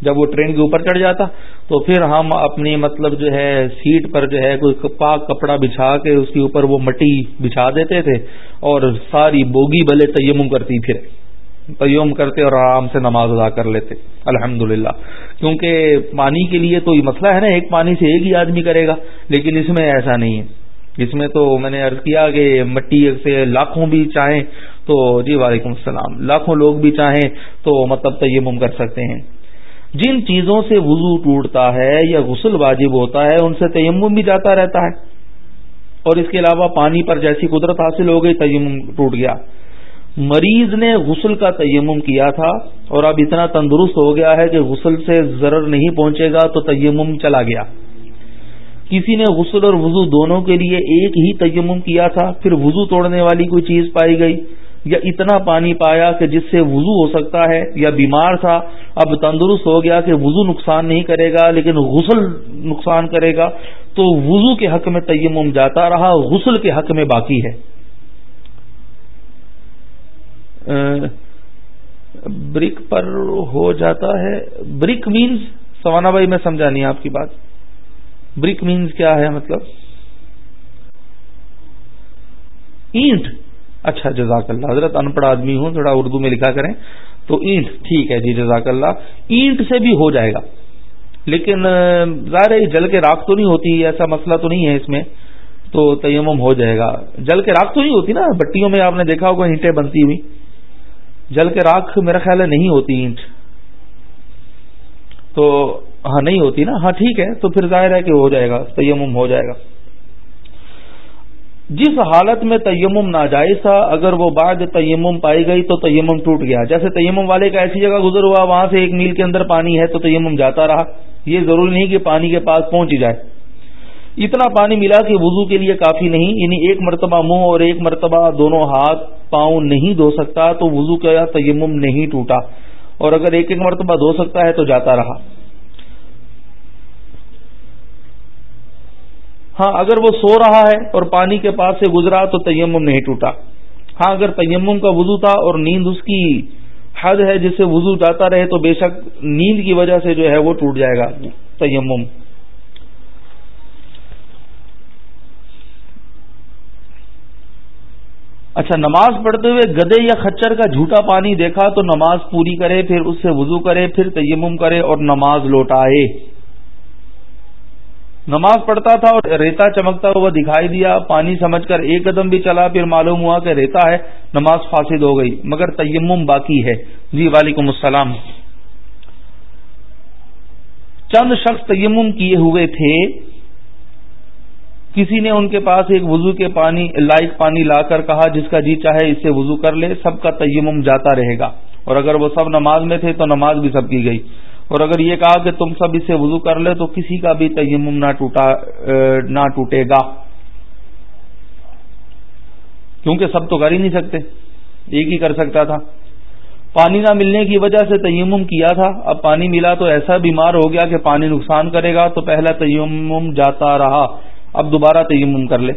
جب وہ ٹرین کے اوپر چڑھ جاتا تو پھر ہم اپنی مطلب جو ہے سیٹ پر جو ہے کوئی پاک کپڑا بچھا کے اس کے اوپر وہ مٹی بچھا دیتے تھے اور ساری بوگی بلے تیمم کرتی پھر۔ تیم کرتے اور آرام سے نماز ادا کر لیتے۔ الحمد کیونکہ پانی کے لیے تو یہ مسئلہ ہے نا، ایک پانی سے ایک ہی آدمی کرے گا، لیکن اس میں ایسا نہیں ہے۔ اس میں تو میں نے عرض کیا کہ مٹی سے لاکھوں بھی چاہیں تو جی وعلیکم السلام، لاکھوں لوگ بھی چاہیں تو مطلب تیمم کر سکتے ہیں۔ جن چیزوں سے وضو ٹوٹتا ہے یا غسل واجب ہوتا ہے، ان سے تیمم بھی جاتا رہتا ہے۔ اور اس کے علاوہ پانی پر جیسی قدرت حاصل ہو گئی، تیمم ٹوٹ گیا۔ مریض نے غسل کا تیمم کیا تھا اور اب اتنا تندرست ہو گیا ہے کہ غسل سے ضرر نہیں پہنچے گا تو تیمم چلا گیا۔ کسی نے غسل اور وضو دونوں کے لیے ایک ہی تیمم کیا تھا، پھر وضو توڑنے والی کوئی چیز پائی گئی یا اتنا پانی پایا کہ جس سے وضو ہو سکتا ہے یا بیمار تھا۔ اب تندرست ہو گیا کہ وضو نقصان نہیں کرے گا، لیکن غسل نقصان کرے گا، تو وضو کے حق میں تیمم جاتا رہا، غسل کے حق میں باقی ہے۔ برک پر ہو جاتا ہے۔ برک مینز سوانا بھائی، میں سمجھا نہیں آپ کی بات۔ برک مینز کیا ہے مطلب؟ اینٹ۔ اچھا جزاک اللہ۔ حضرت ان پڑھ آدمی ہوں، تھوڑا اردو میں لکھا کریں۔ تو اینٹ، ٹھیک ہے جی جزاک اللہ۔ اینٹ سے بھی ہو جائے گا۔ لیکن ظاہر ہے جل کے راک تو نہیں ہوتی، ایسا مسئلہ تو نہیں ہے اس میں۔ تو تیمم ہو جائے گا۔ جل کے راک تو نہیں ہوتی نا، بٹیوں میں آپ نے دیکھا ہوگا، اینٹیں بنتی ہوئی۔ جل کے راک میرا خیال ہے نہیں ہوتی اینٹ۔ تو ہاں نہیں ہوتی نا۔ ہاں ٹھیک ہے۔ تو پھر ظاہر ہے کہ ہو جائے گا، تیمم ہو جائے گا۔ جس حالت میں تیمم ناجائز تھا، اگر وہ بعد تیمم پائی گئی تو تیمم ٹوٹ گیا۔ جیسے تیمم والے کا ایسی جگہ گزر ہوا، وہاں سے ایک میل کے اندر پانی ہے تو تیمم جاتا رہا۔ یہ ضروری نہیں کہ پانی کے پاس پہنچ جائے۔ اتنا پانی ملا کہ وضو کے لیے کافی نہیں یعنی ایک مرتبہ منہ اور ایک مرتبہ دونوں ہاتھ پاؤں نہیں دھو سکتا، تو وضو کا تیمم نہیں ٹوٹا۔ اور اگر ایک ایک مرتبہ دھو سکتا ہے تو جاتا رہا۔ ہاں اگر وہ سو رہا ہے اور پانی کے پاس سے گزرا تو تیمم نہیں ٹوٹا۔ ہاں اگر تیمم کا وضو تھا اور نیند اس کی حد ہے جس سے وضو جاتا رہے تو بے شک نیند کی وجہ سے جو ہے وہ ٹوٹ جائے گا تیمم۔ اچھا نماز پڑھتے ہوئے گدے یا خچر کا جھوٹا پانی دیکھا تو نماز پوری کرے، پھر اس سے وضو کرے، پھر تیمم کرے اور نماز لوٹائے۔ نماز پڑھتا تھا اور ریتا چمکتا ہوا دکھائی دیا۔ پانی سمجھ کر ایک قدم بھی چلا، پھر معلوم ہوا کہ ریتا ہے، نماز فاسد ہو گئی۔ مگر تیمم باقی ہے۔ جی وعلیکم السلام۔ چند شخص تیمم کیے ہوئے تھے۔ کسی نے ان کے پاس ایک وضو کے پانی، لائق پانی لا کر کہا، جس کا جی چاہے اس سے وضو کر لے، سب کا تیمم جاتا رہے گا۔ اور اگر وہ سب نماز میں تھے تو نماز بھی سب کی گئی۔ اور اگر یہ کہا کہ تم سب اسے وضو کر لے تو کسی کا بھی تیمم نہ ٹوٹا نہ ٹوٹے گا۔ کیونکہ سب تو کر ہی نہیں سکتے، ایک ہی کر سکتا تھا۔ پانی نہ ملنے کی وجہ سے تیمم کیا تھا۔ اب پانی ملا تو ایسا بیمار ہو گیا کہ پانی نقصان کرے گا۔ تو پہلا تیمم جاتا رہا۔ اب دوبارہ تیمم کر لے۔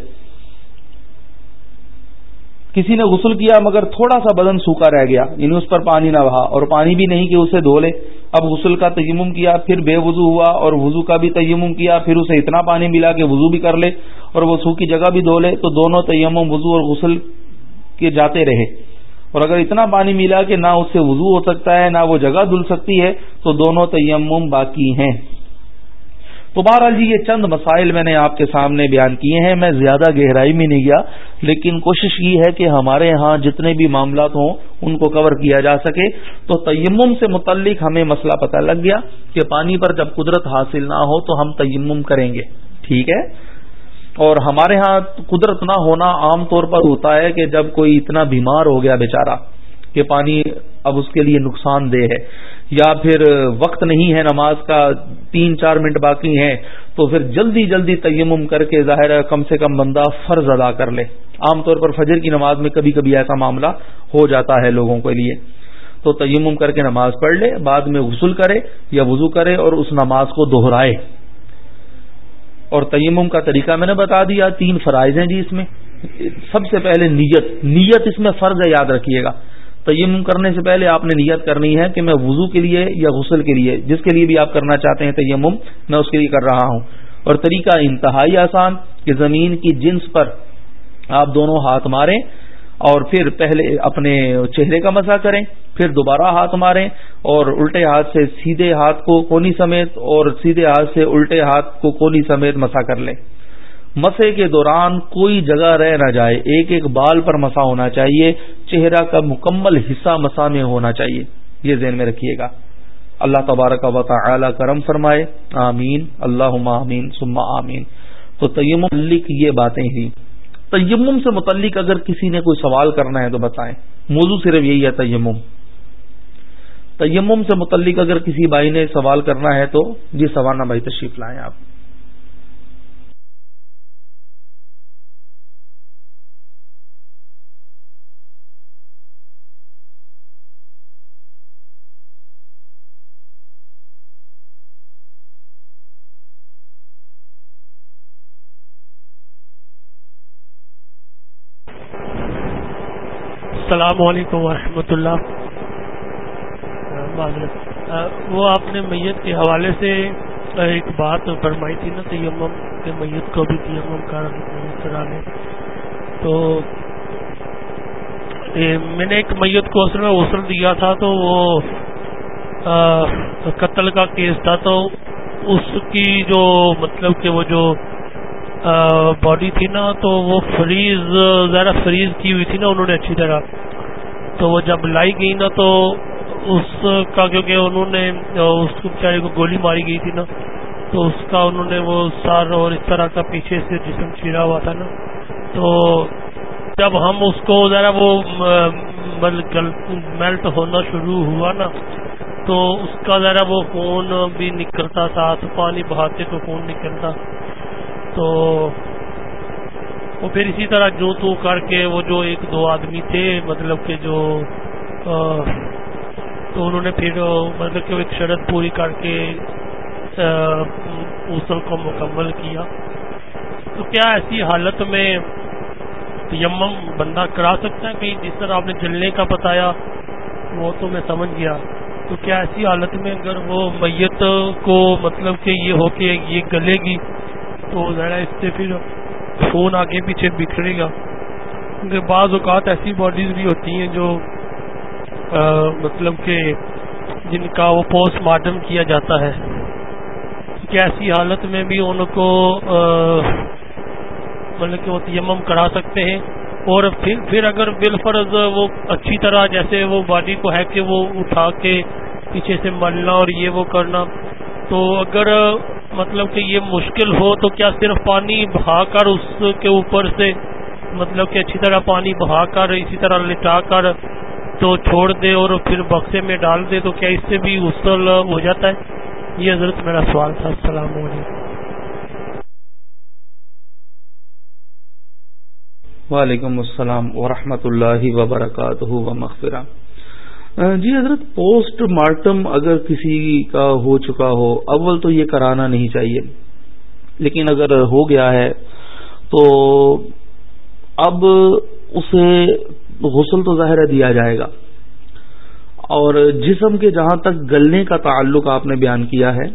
کسی نے غسل کیا مگر تھوڑا سا بدن سوکھا رہ گیا۔ یعنی اس پر پانی نہ بہا اور پانی بھی نہیں کہ اسے دھو لے۔ اب غسل کا تیمم کیا، پھر بے وضو ہوا اور وضو کا بھی تیمم کیا، پھر اسے اتنا پانی ملا کہ وضو بھی کر لے اور وہ سوکھی جگہ بھی دھو لے۔ تو دونوں تیمم وضو اور غسل کے جاتے رہے۔ اور اگر اتنا پانی ملا کہ نہ اس سے وضو ہو سکتا ہے، نہ وہ جگہ دھل سکتی ہے، تو دونوں تیمم باقی ہیں۔ تو بہرحال جی یہ چند مسائل میں نے آپ کے سامنے بیان کیے ہیں۔ میں زیادہ گہرائی میں نہیں گیا، لیکن کوشش یہ ہے کہ ہمارے ہاں جتنے بھی معاملات ہوں، ان کو کور کیا جا سکے۔ تو تیمم سے متعلق ہمیں مسئلہ پتہ لگ گیا کہ پانی پر جب قدرت حاصل نہ ہو تو ہم تیمم کریں گے۔ ٹھیک ہے؟ اور ہمارے ہاں قدرت نہ ہونا عام طور پر ہوتا ہے کہ جب کوئی اتنا بیمار ہو گیا بیچارہ کہ پانی اب اس کے لیے نقصان دہ ہے۔ یا پھر وقت نہیں ہے نماز کا، تین چار منٹ باقی ہیں، تو پھر جلدی جلدی تیمم کر کے ظاہر ہے کم سے کم بندہ فرض ادا کر لے۔ عام طور پر فجر کی نماز میں کبھی کبھی ایسا معاملہ ہو جاتا ہے لوگوں کے لیے۔ تو تیمم کر کے نماز پڑھ لے، بعد میں غسل کرے یا وضو کرے اور اس نماز کو دہرائے۔ اور تیمم کا طریقہ میں نے بتا دیا، تین فرائض ہیں جی اس میں۔ سب سے پہلے نیت نیت اس میں فرض ہے، یاد رکھیے گا۔ تیمم کرنے سے پہلے آپ نے نیت کرنی ہے کہ میں وضو کے لیے یا غسل کے لیے، جس کے لیے بھی آپ کرنا چاہتے ہیں تیمم، میں اس کے لیے کر رہا ہوں۔ اور طریقہ انتہائی آسان کہ زمین کی جنس پر آپ دونوں ہاتھ ماریں اور پھر پہلے اپنے چہرے کا مسا کریں، پھر دوبارہ ہاتھ ماریں اور الٹے ہاتھ سے سیدھے ہاتھ کو کونی سمیت اور سیدھے ہاتھ سے الٹے ہاتھ کو کونی سمیت مسا کر لیں۔ مسے کے دوران کوئی جگہ رہ نہ جائے، ایک ایک بال پر مسا ہونا چاہیے، چہرہ کا مکمل حصہ مسا میں ہونا چاہیے، یہ ذہن میں رکھیے گا۔ اللہ تبارک و تعالی کرم فرمائے، آمین اللہ آمین سما آمین۔ تو تیم یہ باتیں ہی تیمم سے متعلق اگر کسی نے کوئی سوال کرنا ہے تو بتائیں۔ موضوع صرف یہی ہے تیمم۔ تیمم سے متعلق اگر کسی بھائی نے سوال کرنا ہے تو جی سوالنا بھائی تشریف لائیں آپ۔ السلام علیکم ورحمۃ اللہ معذرت وہ آپ نے میت کے حوالے سے ایک بات فرمائی تھی نا تیمم کہ میت کو بھی تیمم کرا لیں تو میں نے ایک میت کو اصل میں غسل دیا تھا تو وہ قتل کا کیس تھا تو اس کی جو مطلب کہ وہ جو باڈی تھی نا، تو وہ فریز ذرا فریز کی ہوئی تھی نا، انہوں نے اچھی طرح۔ تو وہ جب لائی گئی نا، تو اس کا، کیونکہ انہوں نے اس بیچارے کو گولی ماری گئی تھی نا، تو اس کا انہوں نے وہ سار اور اس طرح کا پیچھے سے جسم چیرا ہوا تھا نا۔ تو جب ہم اس کو ذرا وہ میلٹ ہونا شروع ہوا نا، تو اس کا ذرا وہ خون بھی نکلتا تھا، تو پانی بہاتے تو خون نکلتا۔ تو وہ پھر اسی طرح جو تو کر کے وہ جو ایک دو آدمی تھے مطلب کہ جو تو انہوں نے پھر مطلب کہ ایک شرط پوری کر کے غسل کو مکمل کیا۔ تو کیا ایسی حالت میں یمم بندہ کرا سکتا ہے؟ کہیں جس طرح آپ نے جلنے کا بتایا، وہ تو میں سمجھ گیا۔ تو کیا ایسی حالت میں اگر وہ میت کو مطلب کہ یہ ہو کہ یہ گلے گی تو ذرا اس سے پھر خون آگے پیچھے بکھرے گا۔ کیونکہ بعض اوقات ایسی باڈیز بھی ہوتی ہیں جو مطلب کہ جن کا وہ پوسٹ مارٹم کیا جاتا ہے۔ کہ ایسی حالت میں بھی ان کو مطلب کہ وہ تیمم کرا سکتے ہیں۔ اور پھر پھر اگر بالفرض وہ اچھی طرح جیسے وہ باڈی کو ہے کہ وہ اٹھا کے پیچھے سے ملنا اور یہ وہ کرنا، تو اگر مطلب کہ یہ مشکل ہو تو کیا صرف پانی بہا کر اس کے اوپر سے مطلب کہ اچھی طرح پانی بہا کر اسی طرح لٹا کر تو چھوڑ دے اور پھر بکسے میں ڈال دے تو کیا اس سے بھی غسل ہو جاتا ہے؟ یہ حضرت میرا سوال تھا۔ السلام علیکم۔ وعلیکم السلام ورحمۃ اللہ وبرکاتہ و مغفرہ جی حضرت پوسٹ مارٹم اگر کسی کا ہو چکا ہو، اول تو یہ کرانا نہیں چاہیے۔ لیکن اگر ہو گیا ہے، تو اب اسے غسل تو ظاہر دیا جائے گا۔ اور جسم کے جہاں تک گلنے کا تعلق آپ نے بیان کیا ہے،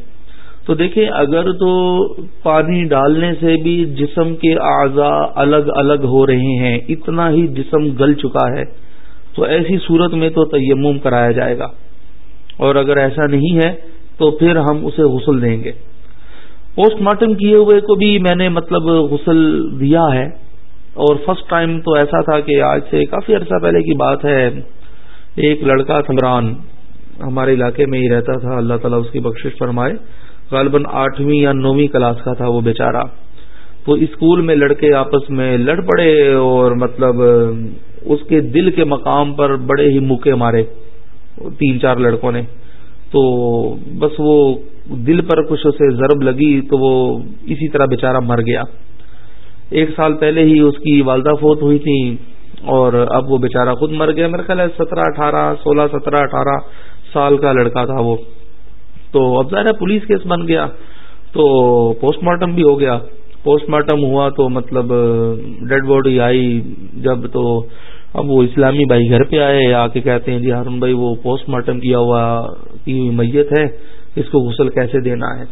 تو دیکھیں، اگر تو پانی ڈالنے سے بھی جسم کے اعضاء الگ الگ ہو رہے ہیں، اتنا ہی جسم گل چکا ہے۔ تو ایسی صورت میں تو تیمم کرایا جائے گا۔ اور اگر ایسا نہیں ہے تو پھر ہم اسے غسل دیں گے۔ پوسٹ مارٹم کیے ہوئے کو بھی میں نے مطلب غسل دیا ہے۔ اور فرسٹ ٹائم تو ایسا تھا کہ آج سے کافی عرصہ پہلے کی بات ہے۔ ایک لڑکا تھمران ہمارے علاقے میں ہی رہتا تھا۔ اللہ تعالیٰ اس کی بخشش فرمائے۔ غالباً آٹھویں یا نویں کلاس کا تھا وہ بیچارہ۔ تو اسکول میں لڑکے آپس میں لڑ پڑے اور مطلب اس کے دل کے مقام پر بڑے ہی موقع مارے تین چار لڑکوں نے۔ تو بس وہ دل پر کچھ اسے ضرب لگی تو وہ اسی طرح بیچارہ مر گیا۔ ایک سال پہلے ہی اس کی والدہ فوت ہوئی تھی اور اب وہ بیچارہ خود مر گیا۔ میرا خیال ہے سترہ اٹھارہ سولہ سترہ اٹھارہ سال کا لڑکا تھا وہ۔ تو اب ظاہر ہے پولیس کیس بن گیا۔ تو پوسٹ مارٹم بھی ہو گیا۔ پوسٹ مارٹم ہوا تو مطلب ڈیڈ باڈی آئی، جب تو اب وہ اسلامی بھائی گھر پہ آئے، آ کے کہتے ہیں جی ہارون بھائی، وہ پوسٹ مارٹم کیا ہوا، کی ہوئی میت ہے، اس کو غسل کیسے دینا ہے؟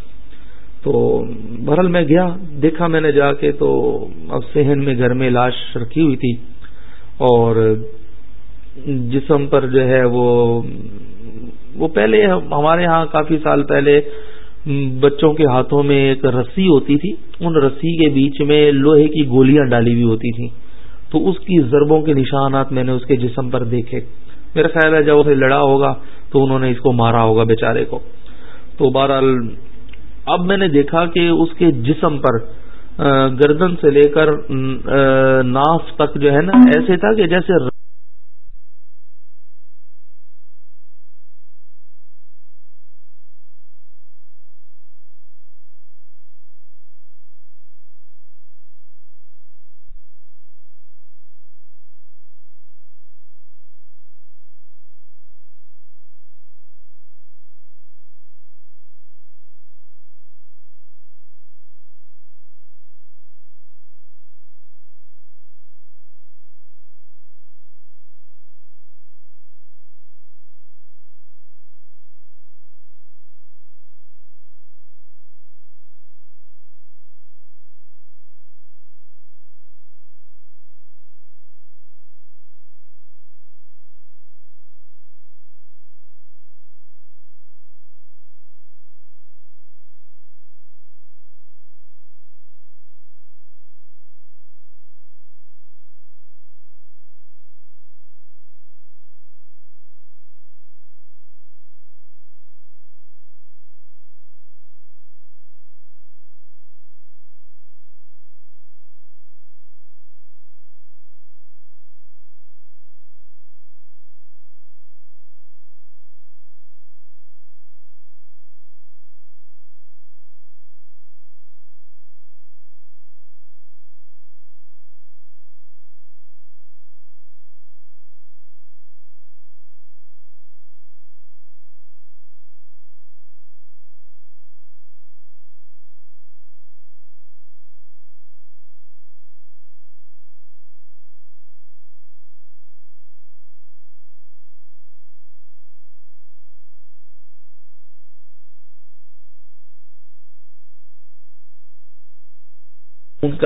تو بہرحال میں گیا، دیکھا میں نے جا کے تو اب سہن میں گھر میں لاش رکھی ہوئی تھی اور جسم پر جو ہے وہ وہ پہلے ہمارے ہاں کافی سال پہلے بچوں کے ہاتھوں میں ایک رسی ہوتی تھی، ان رسی کے بیچ میں لوہے کی گولیاں ڈالی ہوئی ہوتی تھیں۔ تو اس کی ضربوں کے نشانات میں نے اس کے جسم پر دیکھے۔ میرا خیال ہے جب اسے لڑا ہوگا تو انہوں نے اس کو مارا ہوگا بیچارے کو۔ تو بہرحال، اب میں نے دیکھا کہ اس کے جسم پر گردن سے لے کر ناف تک جو ہے نا، ایسے تھا کہ جیسے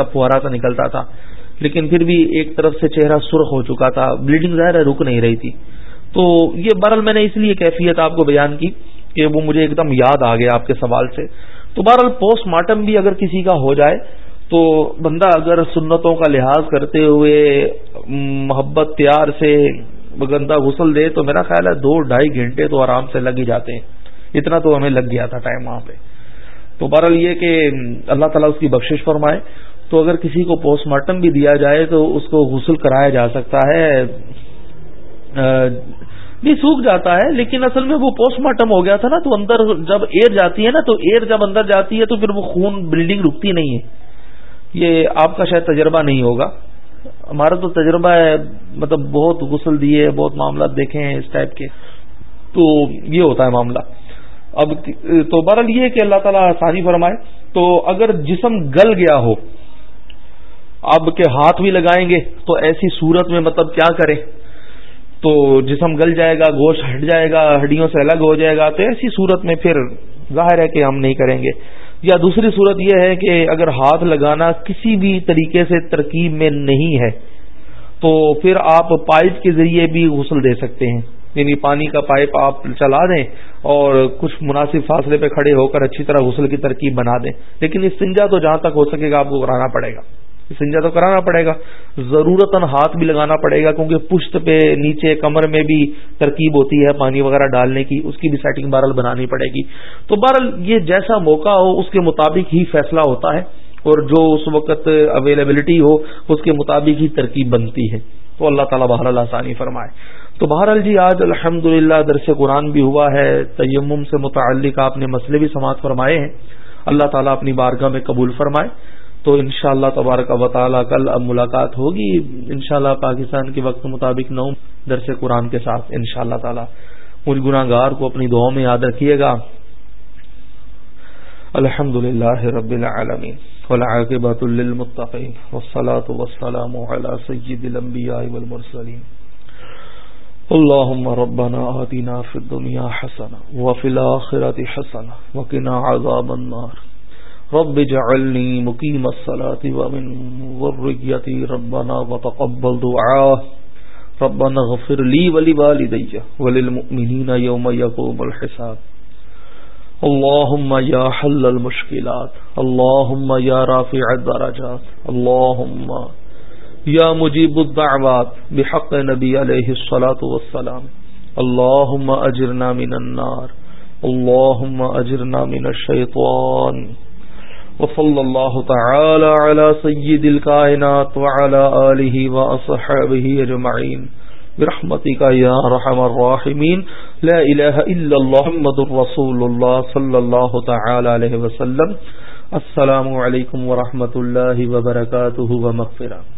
ان کا فوارا سا نکلتا تھا۔ لیکن پھر بھی ایک طرف سے چہرہ سرخ ہو چکا تھا بلیڈنگ ظاہر ہے، رک نہیں رہی تھی۔ تو یہ برل میں نے اس لیے کیفیت آپ کو بیان کی کہ وہ مجھے ایک دم یاد آ گیا آپ کے سوال سے۔ تو بہرحال پوسٹ مارٹم بھی اگر کسی کا ہو جائے، تو بندہ اگر سنتوں کا لحاظ کرتے ہوئے محبت، پیار سے گندا غسل دے، تو میرا خیال ہے دو ڈھائی گھنٹے تو آرام سے لگ ہی جاتے ہیں۔ اتنا تو ہمیں لگ گیا تھا ٹائم وہاں پہ۔ تو بہرحال یہ کہ اللہ تعالیٰ اس کی بخشش فرمائے۔ تو اگر کسی کو پوسٹ مارٹم بھی دیا جائے تو اس کو غسل کرایا جا سکتا ہے بھی سوکھ جاتا ہے، لیکن اصل میں وہ پوسٹ مارٹم ہو گیا تھا نا، تو اندر جب ایئر جاتی ہے نا، تو ایئر جب اندر جاتی ہے تو پھر وہ خون بلڈنگ رکتی نہیں ہے۔ یہ آپ کا شاید تجربہ نہیں ہوگا۔ ہمارا تو تجربہ ہے مطلب بہت غسل دیے، بہت معاملات دیکھے ہیں اس ٹائپ کے۔ تو یہ ہوتا ہے معاملہ۔ اب تو بہرحال یہ کہ اللہ تعالیٰ آسانی فرمائے۔ تو اگر جسم گل گیا ہو اب کے ہاتھ بھی لگائیں گے تو ایسی صورت میں مطلب کیا کریں؟ تو جسم گل جائے گا، گوشت ہٹ جائے گا، ہڈیوں سے الگ ہو جائے گا، تو ایسی صورت میں پھر ظاہر ہے کہ ہم نہیں کریں گے۔ یا دوسری صورت یہ ہے کہ اگر ہاتھ لگانا کسی بھی طریقے سے ترکیب میں نہیں ہے، تو پھر آپ پائپ کے ذریعے بھی غسل دے سکتے ہیں۔ یعنی پانی کا پائپ آپ چلا دیں اور کچھ مناسب فاصلے پہ کھڑے ہو کر اچھی طرح غسل کی ترکیب بنا دیں۔ لیکن اس سنجا تو جہاں تک ہو سکے گا، آپ کو کرانا پڑے گا۔ سنجا تو کرانا پڑے گا۔ ضرورت ہاتھ بھی لگانا پڑے گا کیونکہ پشت پہ نیچے کمر میں بھی ترکیب ہوتی ہے پانی وغیرہ ڈالنے کی، اس کی بھی سیٹنگ بہرحال بنانی پڑے گی۔ تو بہرحال یہ جیسا موقع ہو، اس کے مطابق ہی فیصلہ ہوتا ہے اور جو اس وقت اویلیبلٹی ہو، اس کے مطابق ہی ترکیب بنتی ہے۔ تو اللہ تعالیٰ بہر آسانی فرمائے۔ تو بہرحال جی آج الحمد للہ درس قرآن بھی ہوا ہے۔ تیمم سے متعلق آپ نے مسئلے بھی سماعت فرمائے ہیں۔ اللہ تعالیٰ اپنی بارگاہ میں قبول فرمائے۔ تو ان شاء اللہ تبارک و تعالیٰ کل اب ملاقات ہوگی۔ ان شاء اللہ پاکستان کے وقت مطابق نو درس قرآن کے ساتھ ان شاء اللہ تعالیٰ۔ مجھ گناہ گار کو اپنی دعاؤں میں یاد رکھیے گا۔ الحمد للہ رب العالمین۔ والعاقبۃ للمتقین۔ والصلاة والسلام على سید الانبیاء والمرسلین۔ اللهم ربنا آتنا في الدنيا حسنة وفي الآخرة حسنة وقنا عذاب النار۔ رب اجعلني مقيم الصلاة ومن ذريتي ربنا وتقبل دعاه ربنا اغفر لي ولوالدي وللمؤمنين يوم يقوم الحساب. اللهم يا حل المشكلات اللهم يا رافع الدرجات. اللهم يا مجيب الدعوات. بحق نبي عليه الصلاة والسلام. اللهم أجرنا من النار. اللهم أجرنا من الشيطان وصلى الله تعالى على سيد الكائنات وعلى آله وأصحابه أجمعين. برحمتك يا رحم الراحمين. لا إله إلا الله محمد رسول الله صلى الله تعالى عليه وسلم. السلام عليكم ورحمة الله وبركاته ومغفرة.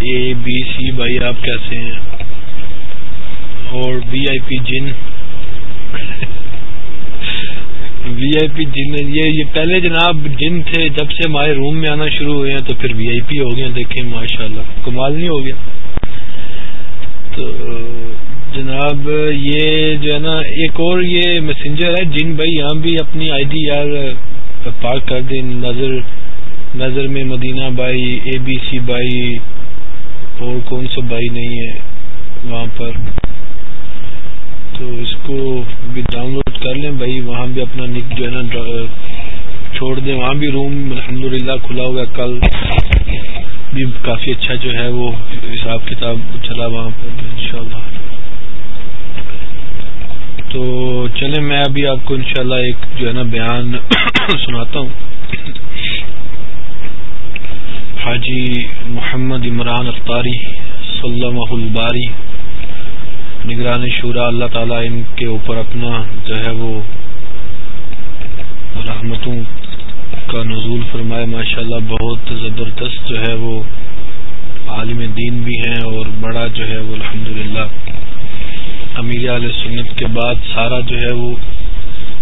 اے بی سی بھائی آپ کیسے ہیں اور وی آئی پی جن وی آئی پی جن یہ پہلے جناب جن تھے جب سے ہمارے روم میں آنا شروع ہوئے ہیں تو پھر وی آئی پی ہو گئے دیکھیں ماشاء اللہ کمال نہیں ہو گیا تو جناب یہ جو ہے نا ایک اور یہ میسنجر ہے جن بھائی یہاں بھی اپنی آئی ڈی یار پارک کر دیں نظر نظر میں مدینہ بھائی اے بی سی بھائی اور کون سا بھائی نہیں ہے وہاں پر، تو اس کو بھی ڈاؤن لوڈ کر لیں بھائی، وہاں بھی اپنا نک جو ہے نا چھوڑ دیں۔ وہاں بھی روم الحمد کھلا ہوا کل بھی کافی اچھا جو ہے وہ حساب کتاب چلا وہاں پر، انشاءاللہ۔ تو چلیں، میں ابھی آپ کو انشاءاللہ ایک جو ہے نا بیان سناتا ہوں۔ حاجی محمد عمران افطاری صلی الباری، نگران شورا، اللہ تعالیٰ ان کے اوپر اپنا جو ہے وہ رحمتوں کا نزول فرمائے۔ ماشاء اللہ بہت زبردست جو ہے وہ عالم دین بھی ہیں اور بڑا جو ہے وہ الحمد للہ امیر علیہ سنت کے بعد سارا جو ہے وہ